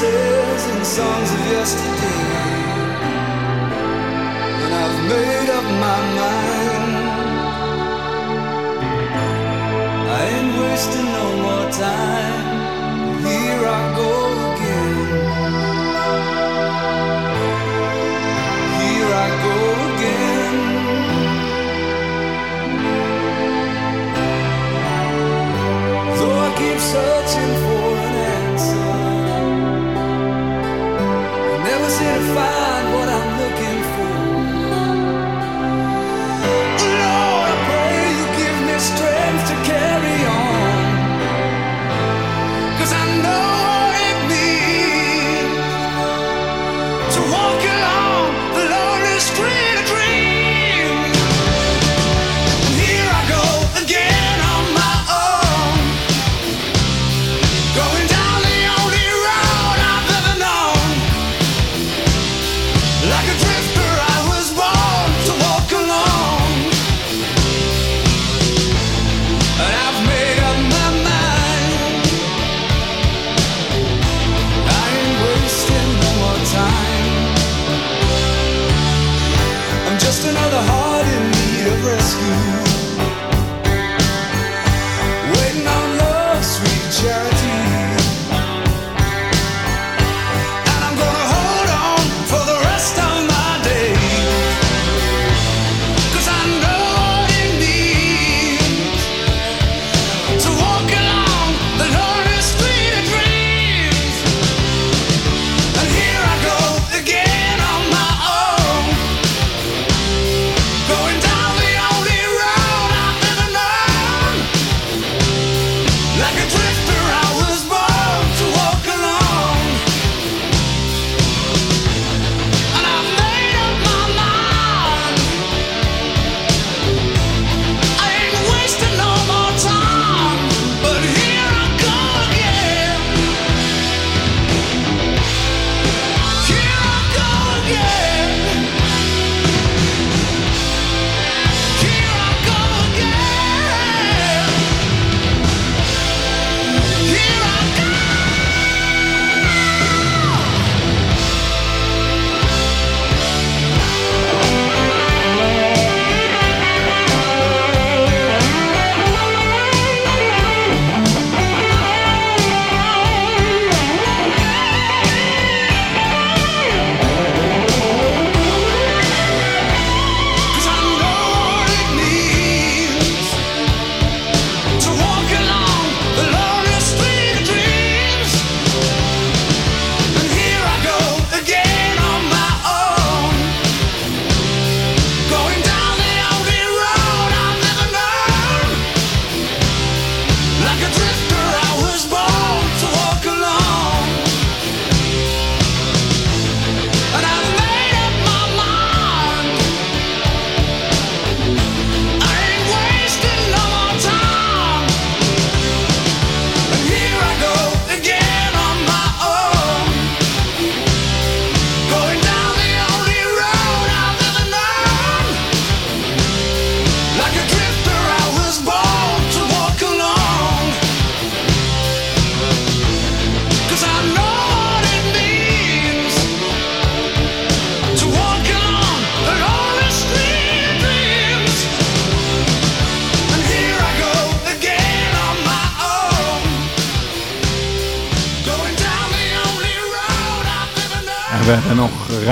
The and songs of yesterday, and I've made up my mind. I ain't wasting no more time. Here I go again. Here I go again. Though I keep searching for never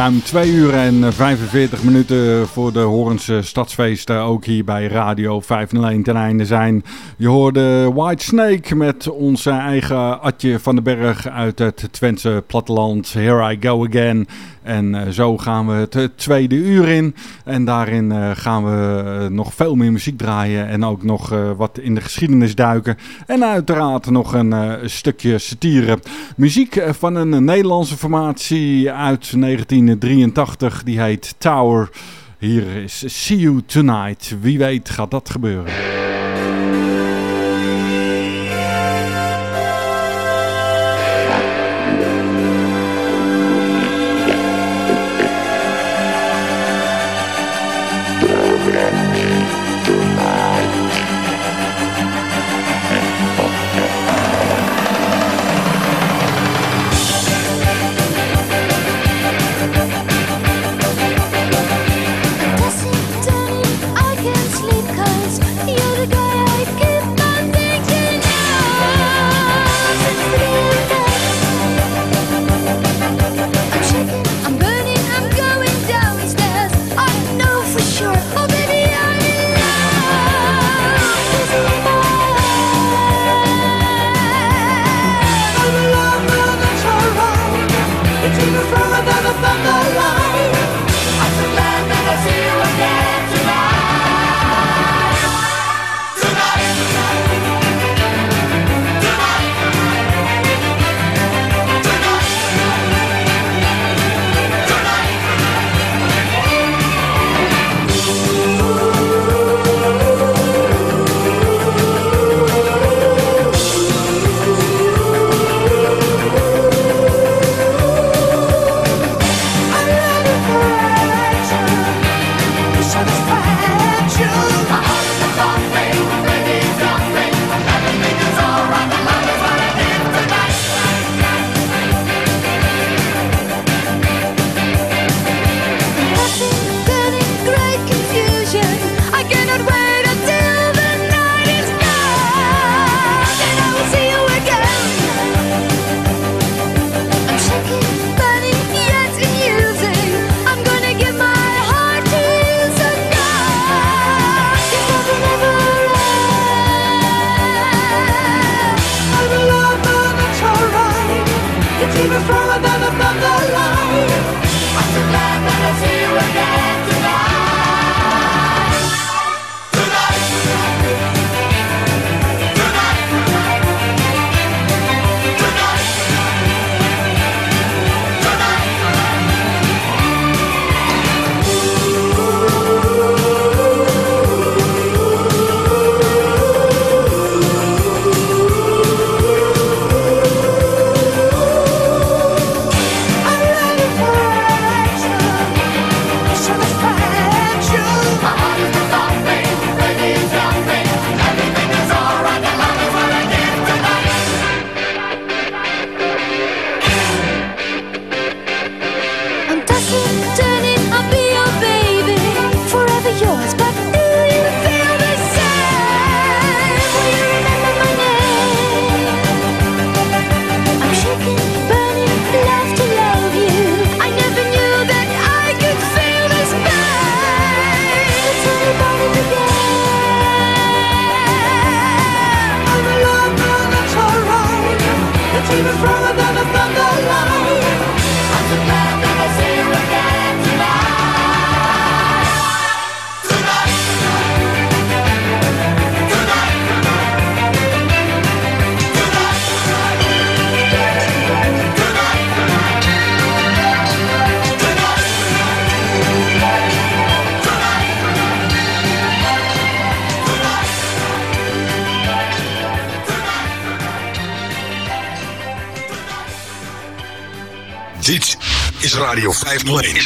Ruim 2 uur en eh, 45 minuten voor de Horense stadsfeesten. Ook hier bij Radio 501 ten einde zijn. Je hoorde White Snake met onze eigen Adje van den Berg uit het Twentse platteland. Here I Go Again. En eh, zo gaan we het eh, tweede uur in. En daarin eh, gaan we nog veel meer muziek draaien. En ook nog wat in de geschiedenis duiken. En uiteraard nog een stukje satire. Muziek van een Nederlandse formatie uit 1983. Die heet Tower. Hier is See You Tonight. Wie weet gaat dat gebeuren. Radio 501.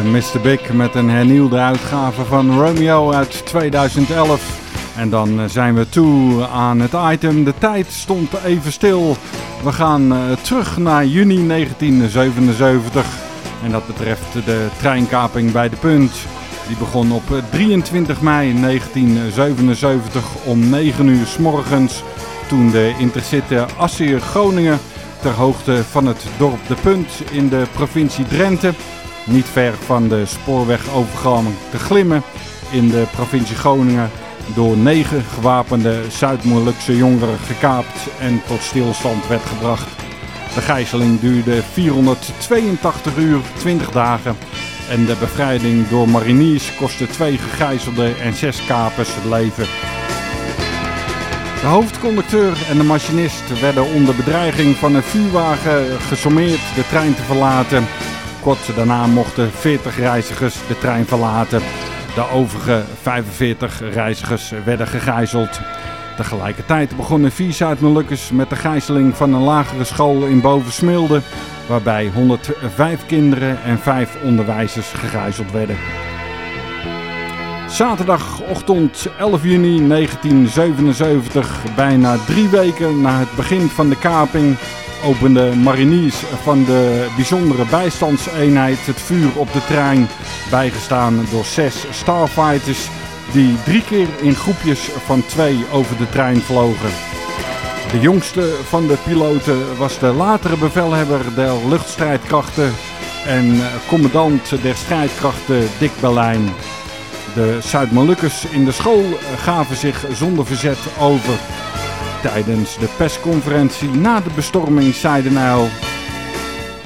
Eh, Mr. Big met een hernieuwde uitgave van Romeo uit 2011. En dan eh, zijn we toe aan het item. De tijd stond even stil. We gaan eh, terug naar juni 1977. En dat betreft de treinkaping bij de Punt. Die begon op eh, 23 mei 1977 om 9 uur s morgens. Toen de Intercity Assier Groningen ter hoogte van het dorp De Punt in de provincie Drenthe niet ver van de spoorwegovergang te Glimmen in de provincie Groningen door negen gewapende Zuid-Molukse jongeren gekaapt en tot stilstand werd gebracht. De gijzeling duurde 482 uur 20 dagen en de bevrijding door mariniers kostte twee gegijzelden en zes kapers het leven. De hoofdconducteur en de machinist werden onder bedreiging van een vuurwagen gesommeerd de trein te verlaten. Kort daarna mochten 40 reizigers de trein verlaten. De overige 45 reizigers werden gegijzeld. Tegelijkertijd begonnen vier Zuid-Molukkers met de gijzeling van een lagere school in Bovensmilde, waarbij 105 kinderen en 5 onderwijzers gegijzeld werden. Zaterdagochtend 11 juni 1977, bijna drie weken na het begin van de kaping, openden mariniers van de bijzondere bijstandseenheid het vuur op de trein, bijgestaan door zes starfighters die drie keer in groepjes van twee over de trein vlogen. De jongste van de piloten was de latere bevelhebber der luchtstrijdkrachten en commandant der strijdkrachten Dick Berlijn. De Zuid-Molukkers in de school gaven zich zonder verzet over. Tijdens de persconferentie na de bestorming zei de Nijl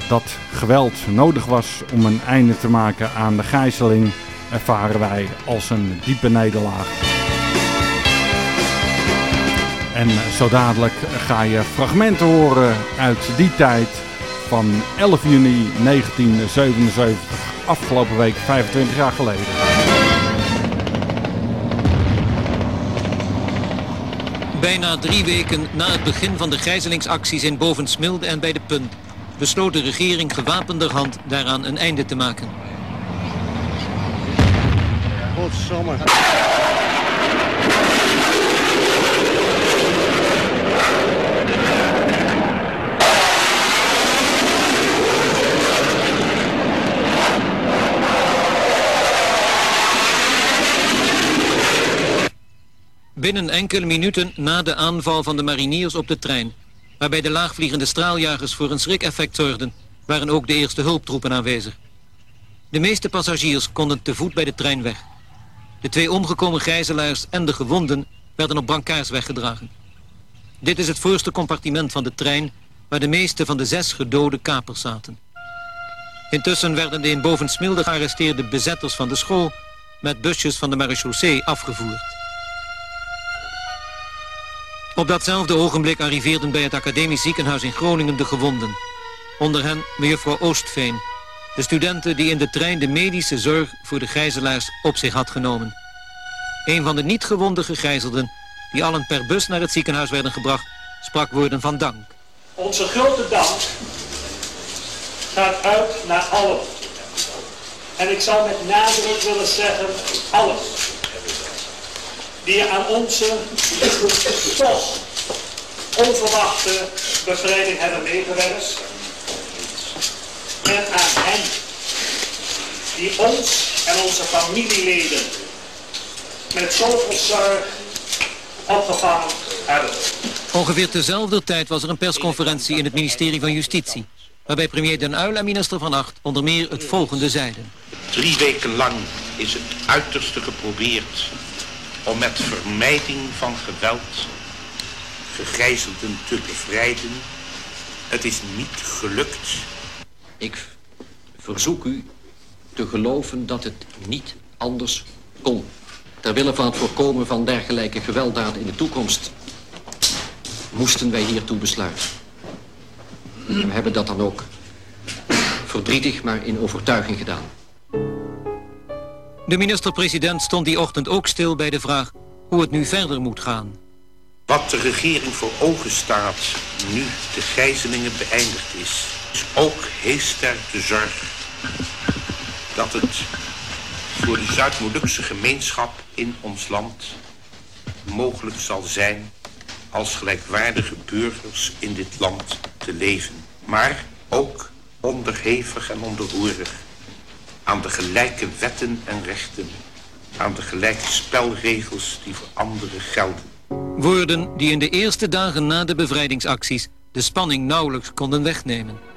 dat geweld nodig was om een einde te maken aan de gijzeling, ervaren wij als een diepe nederlaag. En zo dadelijk ga je fragmenten horen uit die tijd van 11 juni 1977, afgelopen week 25 jaar geleden. Bijna drie weken na het begin van de gijzelingsacties in Bovensmilde en bij de Punt... besloot de regering gewapenderhand daaraan een einde te maken. Godsamme. Binnen enkele minuten na de aanval van de mariniers op de trein... waarbij de laagvliegende straaljagers voor een schrikeffect zorgden... waren ook de eerste hulptroepen aanwezig. De meeste passagiers konden te voet bij de trein weg. De twee omgekomen gijzelaars en de gewonden werden op brancards weggedragen. Dit is het voorste compartiment van de trein... waar de meeste van de zes gedode kapers zaten. Intussen werden de in Bovensmilde gearresteerde bezetters van de school... met busjes van de marechaussee afgevoerd. Op datzelfde ogenblik arriveerden bij het academisch ziekenhuis in Groningen de gewonden. Onder hen mejuffrouw Oostveen, de studenten die in de trein de medische zorg voor de gijzelaars op zich had genomen. Een van de niet gewonde gegijzelden, die allen per bus naar het ziekenhuis werden gebracht, sprak woorden van dank. Onze grote dank gaat uit naar allen. En ik zal met nadruk willen zeggen, allen. Die aan onze toch onverwachte bevrijding hebben meegewerkt. En aan hen die ons en onze familieleden met zoveel zorg opgevangen hebben. Ongeveer tezelfde tijd was er een persconferentie in het ministerie van Justitie. Waarbij premier Den Uyl en minister Van Acht onder meer het volgende zeiden. Drie weken lang is het uiterste geprobeerd om met vermijding van geweld gegijzelden te bevrijden. Het is niet gelukt. Ik verzoek u te geloven dat het niet anders kon. Ter wille van het voorkomen van dergelijke gewelddaden in de toekomst... moesten wij hiertoe besluiten. We hebben dat dan ook verdrietig, maar in overtuiging gedaan. De minister-president stond die ochtend ook stil bij de vraag hoe het nu verder moet gaan. Wat de regering voor ogen staat nu de gijzelingen beëindigd is, is ook heel sterk de zorg dat het voor de Zuid-Molukse gemeenschap in ons land mogelijk zal zijn als gelijkwaardige burgers in dit land te leven. Maar ook onderhevig en onderhorig aan de gelijke wetten en rechten, aan de gelijke spelregels die voor anderen gelden. Woorden die in de eerste dagen na de bevrijdingsacties de spanning nauwelijks konden wegnemen.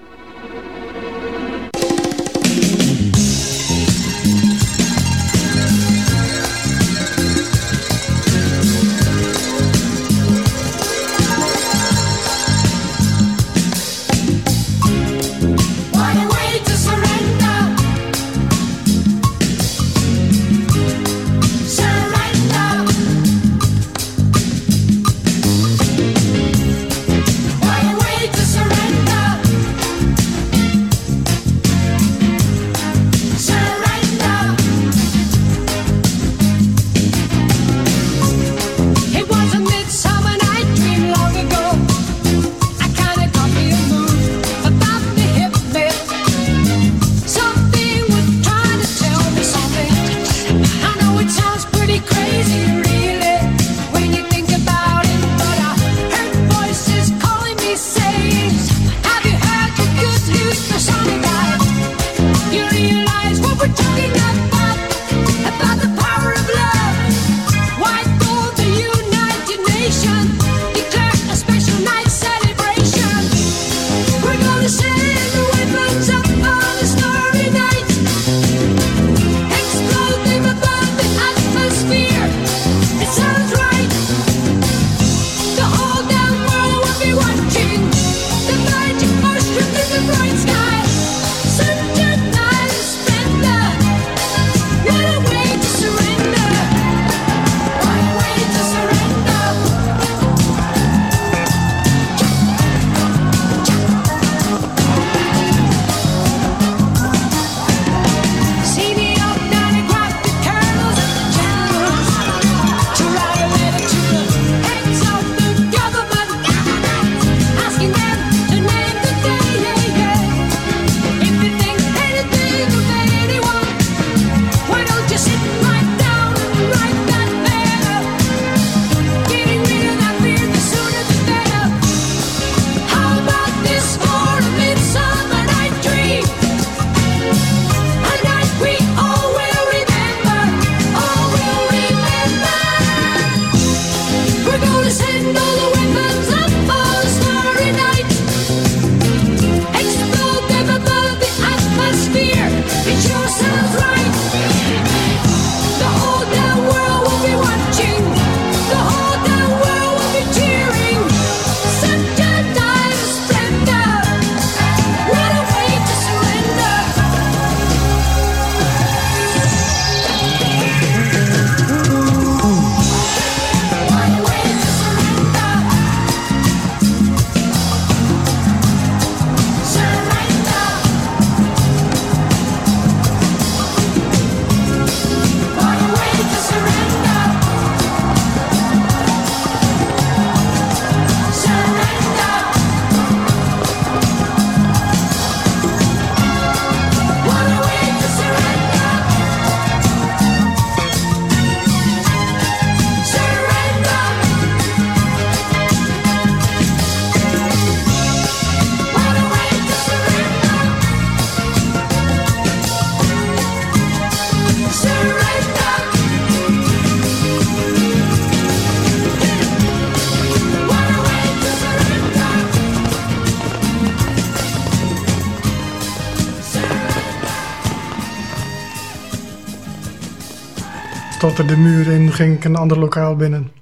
Stopte de muur in, ging ik een ander lokaal binnen.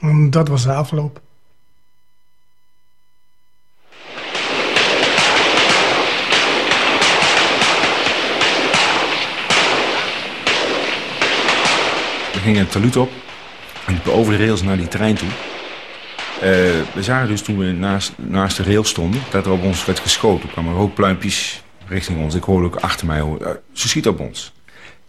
En dat was de afloop. We gingen het taluut op en liepen over de rails naar die trein toe. Eh, we zagen dus toen we naast, naast de rail stonden, dat er op ons werd geschoten. Er kwamen rookpluimpjes richting ons. Ik hoorde ook achter mij, uh, ze schiet op ons.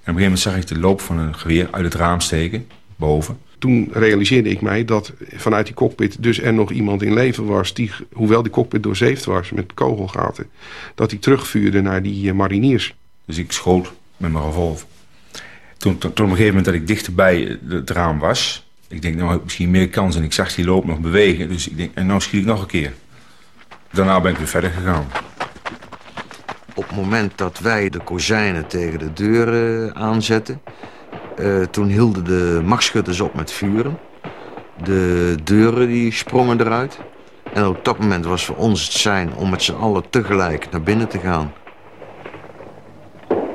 En op een gegeven moment zag ik de loop van een geweer uit het raam steken, boven. Toen realiseerde ik mij dat vanuit die cockpit dus er nog iemand in leven was... die, hoewel die cockpit doorzeefd was met kogelgaten... dat hij terugvuurde naar die eh, mariniers. Dus ik schoot met mijn revolver. Toen, toen, toen op een gegeven moment dat ik dichterbij het raam was... ik denk, nou heb ik misschien meer kans en ik zag die loop nog bewegen. Dus ik denk, en nou schiet ik nog een keer. Daarna ben ik weer verder gegaan. Op het moment dat wij de kozijnen tegen de deuren aanzetten... eh, toen hielden de machtschutters op met vuren. De deuren die sprongen eruit. En op dat moment was voor ons het zijn om met z'n allen tegelijk naar binnen te gaan.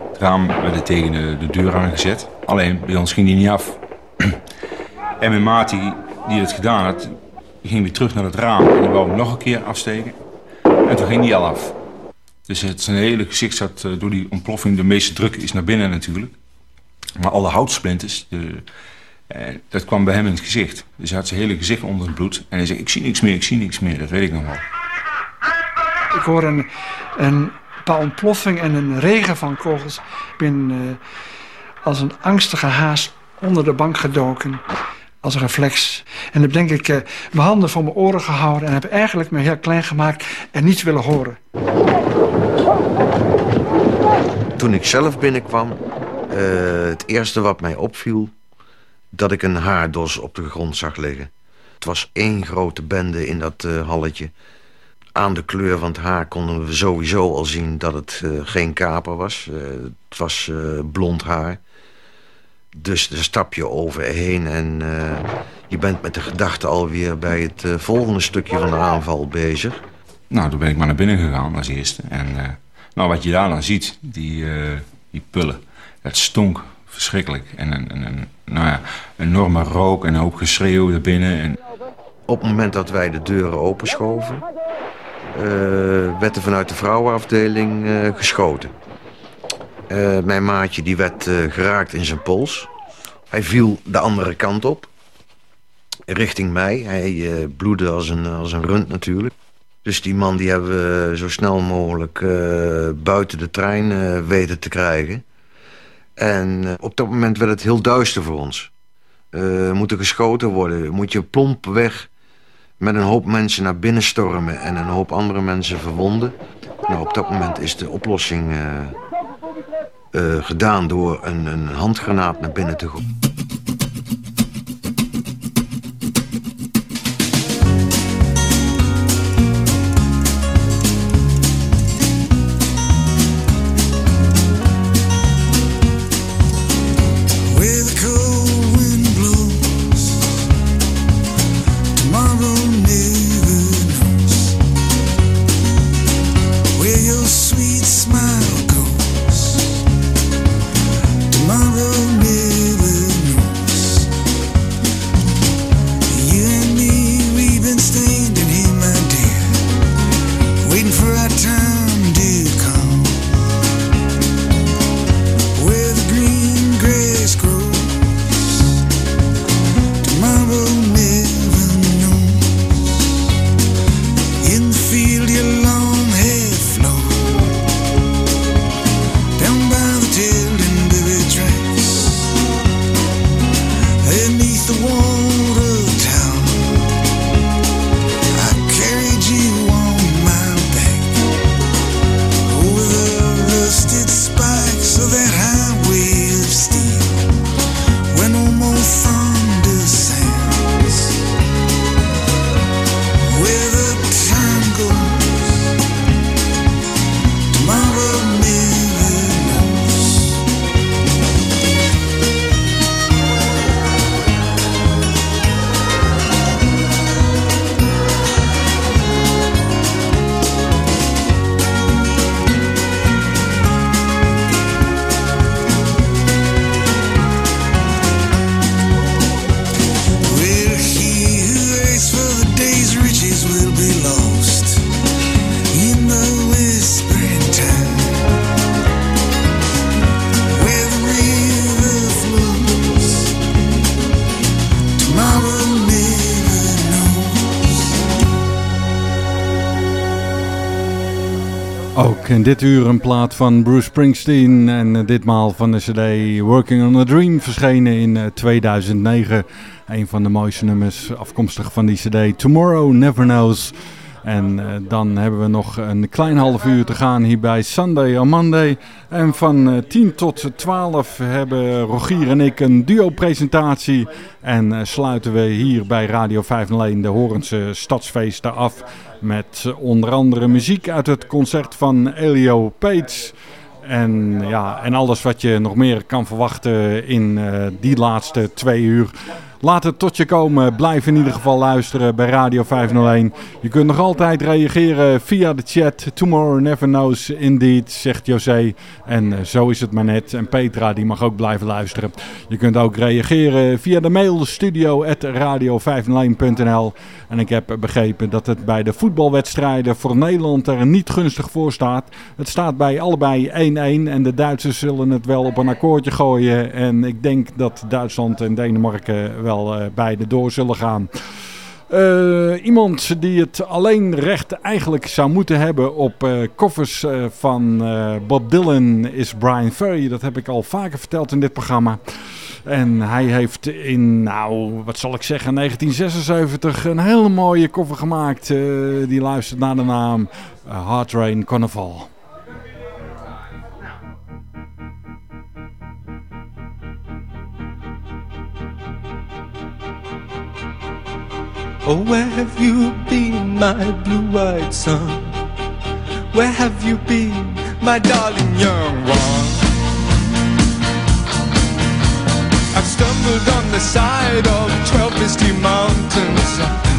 Het raam werd tegen de, de deur aangezet. Alleen, bij ons ging die niet af. en mijn maat die, het gedaan had, ging weer terug naar het raam. En die wou hem nog een keer afsteken. En toen ging die al af. Dus het, zijn hele gezicht zat eh, door die ontploffing, de meeste druk is naar binnen natuurlijk. Maar alle houtsplinters, de, eh, dat kwam bij hem in het gezicht. Dus hij had zijn hele gezicht onder het bloed. En hij zei, ik zie niks meer, ik zie niks meer. Dat weet ik nog wel. Ik hoor een, een paar ontploffing en een regen van kogels. Ik ben eh, als een angstige haas onder de bank gedoken. Als een reflex. En heb denk ik mijn handen voor mijn oren gehouden. En heb eigenlijk me heel klein gemaakt en niets willen horen. Toen ik zelf binnenkwam, eh, het eerste wat mij opviel... dat ik een haardos op de grond zag liggen. Het was één grote bende in dat eh, halletje. Aan de kleur van het haar konden we sowieso al zien dat het eh, geen kaper was. Het was blond haar. Dus daar stap je overheen en je bent met de gedachte alweer bij het volgende stukje van de aanval bezig. Nou, toen ben ik maar naar binnen gegaan als eerste. En nou, wat je daar dan ziet, die, eh, die pullen, dat stonk verschrikkelijk. En een, een, nou ja, enorme rook en een hoop geschreeuw erbinnen. En Op het moment dat wij de deuren openschoven, eh, werd er vanuit de vrouwenafdeling eh, geschoten. Mijn maatje die werd geraakt in zijn pols. Hij viel de andere kant op, richting mij. Hij bloedde als een, als een rund natuurlijk. Dus die man die hebben we zo snel mogelijk eh, buiten de trein eh, weten te krijgen. En eh, op dat moment werd het heel duister voor ons. Moet er geschoten worden? Moet je plomp weg met een hoop mensen naar binnen stormen... en een hoop andere mensen verwonden? Nou, op dat moment is de oplossing gedaan door een, een handgranaat naar binnen te gooien. In dit uur een plaat van Bruce Springsteen en eh, ditmaal van de cd Working on a Dream verschenen in eh, 2009. Een van de mooiste nummers afkomstig van die cd Tomorrow Never Knows. En eh, dan hebben we nog een klein half uur te gaan hier bij Sunday on Monday. En van eh, 10 tot 12 hebben Rogier en ik een duo-presentatie. En eh, sluiten we hier bij Radio 501 de Horense Stadsfeesten af. Met eh, onder andere muziek uit het concert van Elio Peets. En, ja, en alles wat je nog meer kan verwachten in eh, die laatste twee uur. Laat het tot je komen. Blijf in ieder geval luisteren bij Radio 501. Je kunt nog altijd reageren via de chat. Tomorrow never knows indeed, zegt José. En eh, zo is het maar net. En Petra die mag ook blijven luisteren. Je kunt ook reageren via de mail studio.radio501.nl En ik heb begrepen dat het bij de voetbalwedstrijden voor Nederland er niet gunstig voor staat. Het staat bij allebei 1-1 en de Duitsers zullen het wel op een akkoordje gooien. En ik denk dat Duitsland en Denemarken wel eh, beide door zullen gaan. Eh, iemand die het alleen recht eigenlijk zou moeten hebben op eh, koffers van Bob Dylan is Brian Ferry. Dat heb ik al vaker verteld in dit programma. En hij heeft in, nou, wat zal ik zeggen, 1976 een hele mooie koffer gemaakt. die luistert naar de naam Hard Rain Carnival. Oh, where have you been, my blue-eyed son? Where have you been, my darling young one? I've stumbled on the side of twelve misty mountains,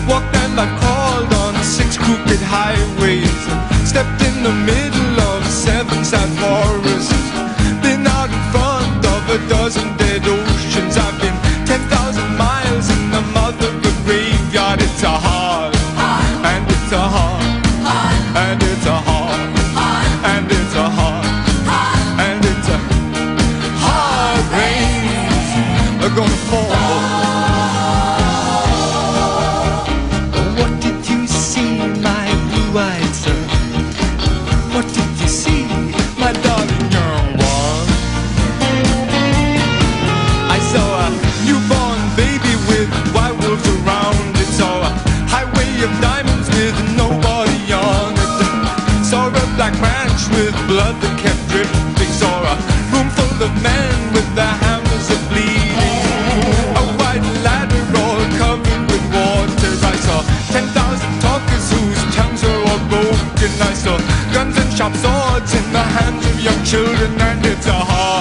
walked and I crawled on six crooked highways, stepped in the middle of seven sad forests, been out in front of a dozen dead oceans. Sharp swords in the hands of young children, and it's a hard,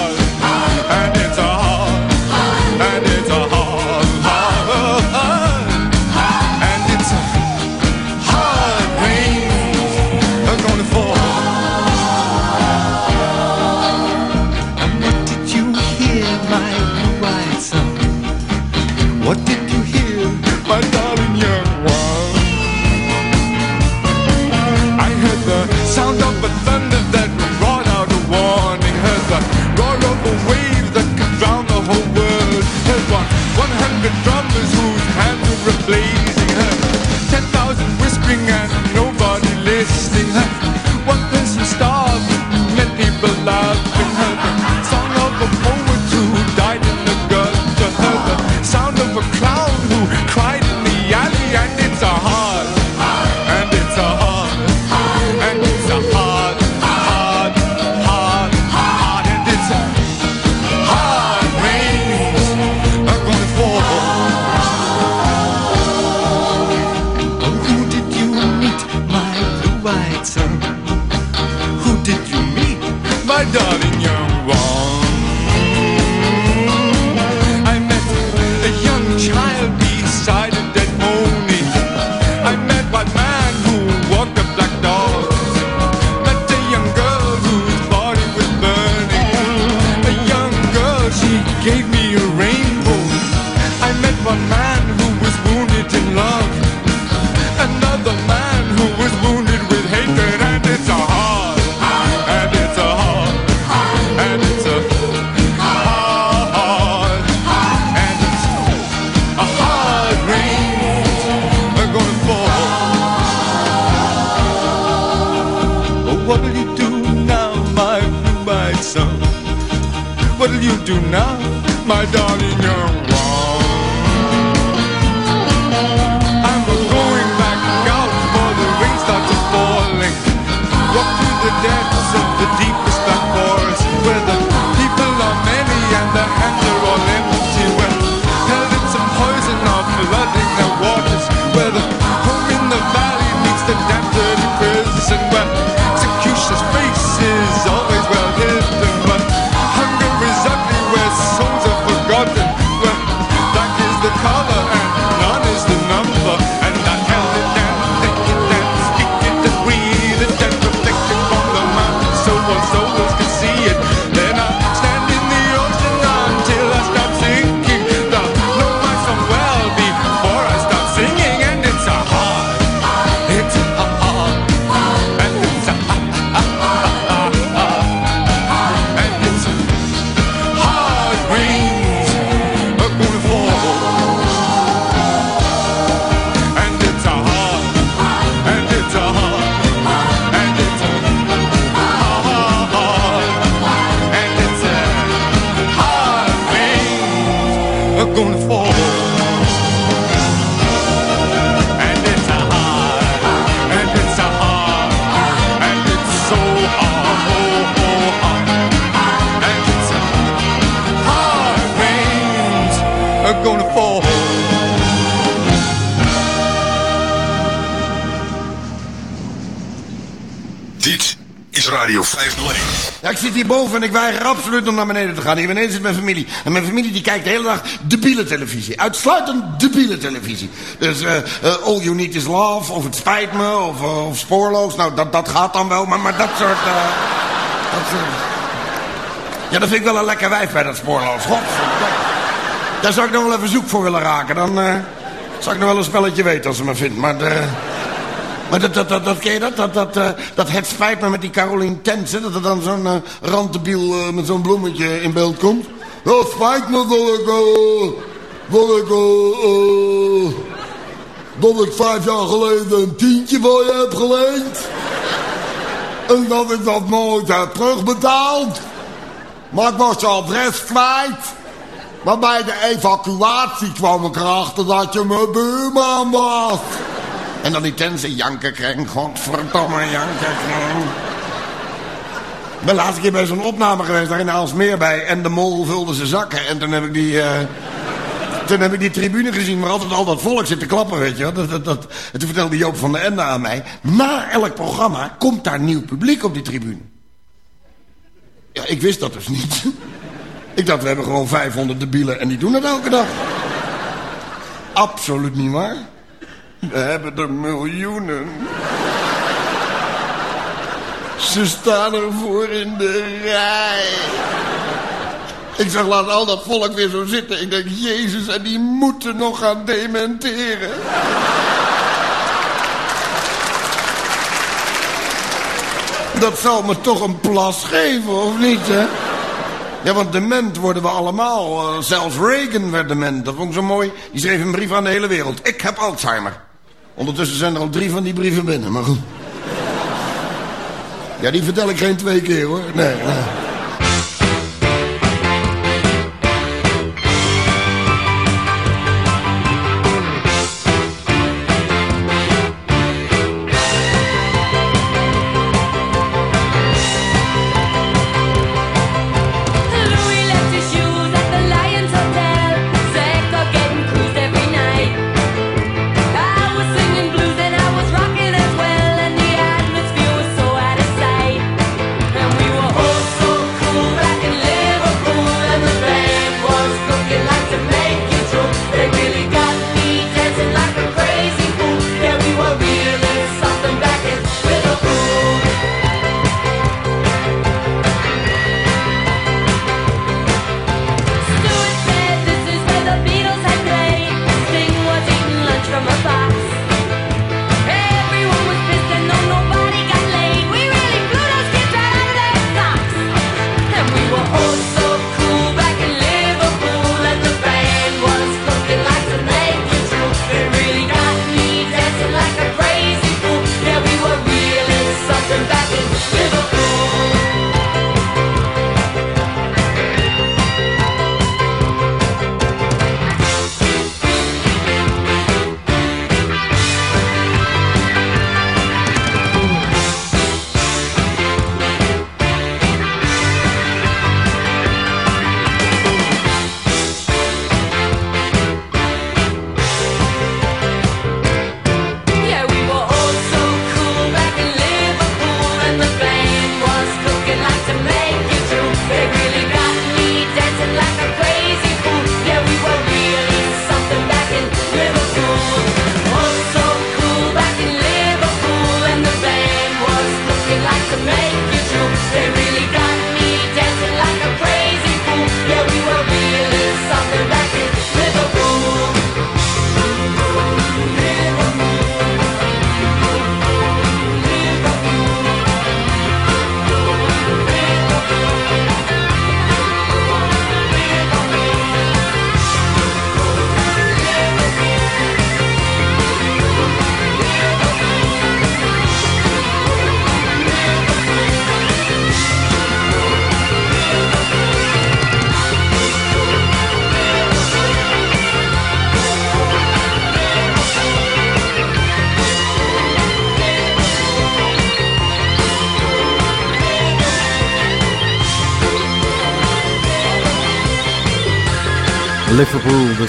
man who was wounded in love. The depths of the deepest Ik zit hier boven en ik weiger absoluut om naar beneden te gaan. Hier beneden zit mijn familie. En mijn familie die kijkt de hele dag debiele televisie. Uitsluitend debiele televisie. Dus eh, eh, All You Need Is Love, of Het Spijt Me, of, eh, of Spoorloos. Nou, dat, dat gaat dan wel, maar, maar dat soort... Ja, dat vind ik wel een lekker wijf bij dat Spoorloos. Godverdomme. Daar zou ik nog wel even zoek voor willen raken. Dan zou ik nog wel een spelletje weten als ze me vindt. Maar... maar dat, dat, dat, dat ken je dat? Dat, dat, eh, dat het spijt me met die Caroline Tense. Dat er dan zo'n uh, met zo'n bloemetje in beeld komt. Het spijt me dat ik... dat ik... dat ik vijf jaar geleden een tientje voor je heb geleend. En dat ik dat nooit heb terugbetaald. Maar ik was je adres kwijt. Maar bij de evacuatie kwam ik erachter dat je mijn buurman was. En dan die tense janken. Godverdomme janken laatste keer bij zo'n opname geweest, daar in Aalsmeer bij. En de mol vulde zijn zakken. En toen heb ik die... eh, toen heb ik die tribune gezien waar altijd al dat volk zit te klappen, weet je wel. Dat, dat, dat. En toen vertelde Joop van der Ende aan mij... na elk programma komt daar nieuw publiek op die tribune. Ja, ik wist dat dus niet. ik dacht, we hebben gewoon 500 debielen en die doen het elke dag. Absoluut niet waar. We hebben er miljoenen. Ze staan ervoor in de rij. Ik zag laat al dat volk weer zo zitten. Ik denk, Jezus, en die moeten nog gaan dementeren. Dat zal me toch een plas geven, of niet, hè? Ja, want dement worden we allemaal. Eh, zelfs Reagan werd dement. Dat vond ik zo mooi. Die schreef een brief aan de hele wereld. Ik heb Alzheimer. Ondertussen zijn er al drie van die brieven binnen, maar goed. Ja, die vertel ik geen twee keer, hoor. Nee, nee.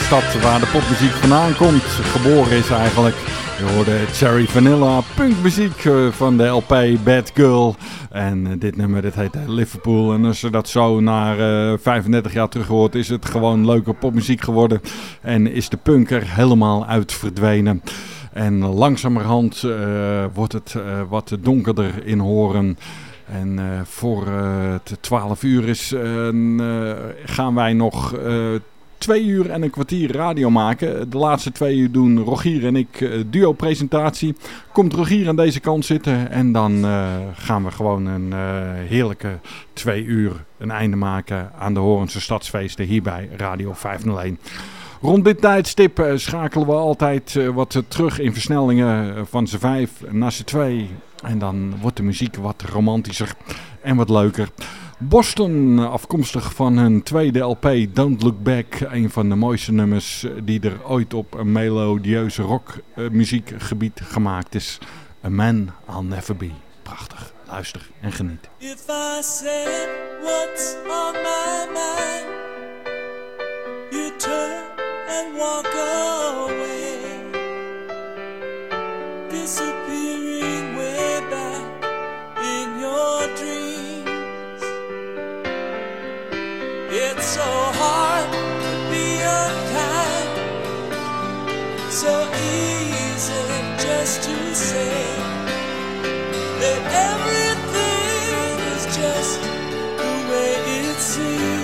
Stad waar de popmuziek vandaan komt, geboren is eigenlijk. Je hoorde Cherry Vanilla, punkmuziek eh, van de LP Bad Girl. En eh, dit nummer, dit heet Liverpool. En als je dat zo naar eh, 35 jaar terug hoort, is het gewoon leuke popmuziek geworden. En is de punk er helemaal uit verdwenen. En langzamerhand eh, wordt het eh, wat donkerder in horen. En eh, voor eh, het 12 uur is, eh, eh, gaan wij nog eh, twee uur en een kwartier radio maken. De laatste twee uur doen Rogier en ik eh, duo-presentatie. Komt Rogier aan deze kant zitten en dan eh, gaan we gewoon een eh, heerlijke twee uur een einde maken aan de Horense Stadsfeesten hier bij Radio 501. Rond dit tijdstip schakelen we altijd wat terug in versnellingen van z'n vijf naar z'n twee. En dan wordt de muziek wat romantischer en wat leuker. Boston, afkomstig van hun tweede LP Don't Look Back. Een van de mooiste nummers eh, die er ooit op een melodieuze rockmuziekgebied gemaakt is. A Man I'll Never Be. Prachtig. Luister en geniet. On my mind, you turn and walk away, so hard to be unkind, so easy just to say that everything is just the way it seems.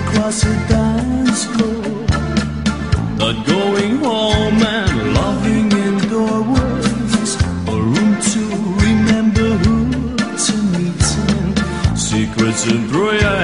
across the dance floor. Not going home and loving in doorways, A room to remember who to meet in. Secrets and prayer.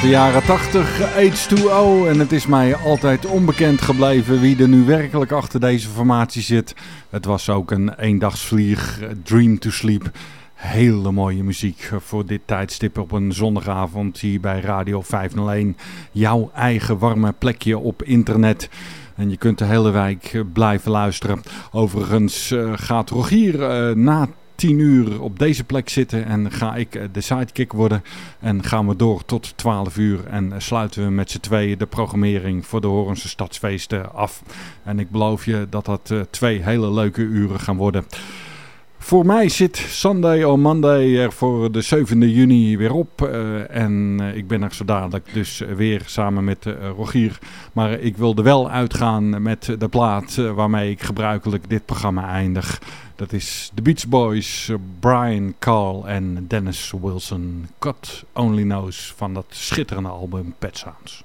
De jaren 80, H2O. En het is mij altijd onbekend gebleven wie er nu werkelijk achter deze formatie zit. Het was ook een eendagsvlieg, Dream to Sleep. Hele mooie muziek voor dit tijdstip op een zondagavond hier bij Radio 501. Jouw eigen warme plekje op internet. En je kunt de hele wijk eh, blijven luisteren. Overigens eh, gaat Rogier eh, na 10 uur op deze plek zitten en ga ik eh, de sidekick worden. En gaan we door tot 12 uur en sluiten we met z'n tweeën de programmering voor de Horense Stadsfeesten af. En ik beloof je dat dat eh, twee hele leuke uren gaan worden. Voor mij zit Sunday or Monday er voor de 7e juni weer op. eh, en eh, ik ben er zo dadelijk dus weer samen met eh, Rogier. Maar ik wilde wel uitgaan met de plaat waarmee ik gebruikelijk dit programma eindig. Dat is The Beach Boys, Brian Carl en Dennis Wilson. God Only Knows van dat schitterende album Pet Sounds.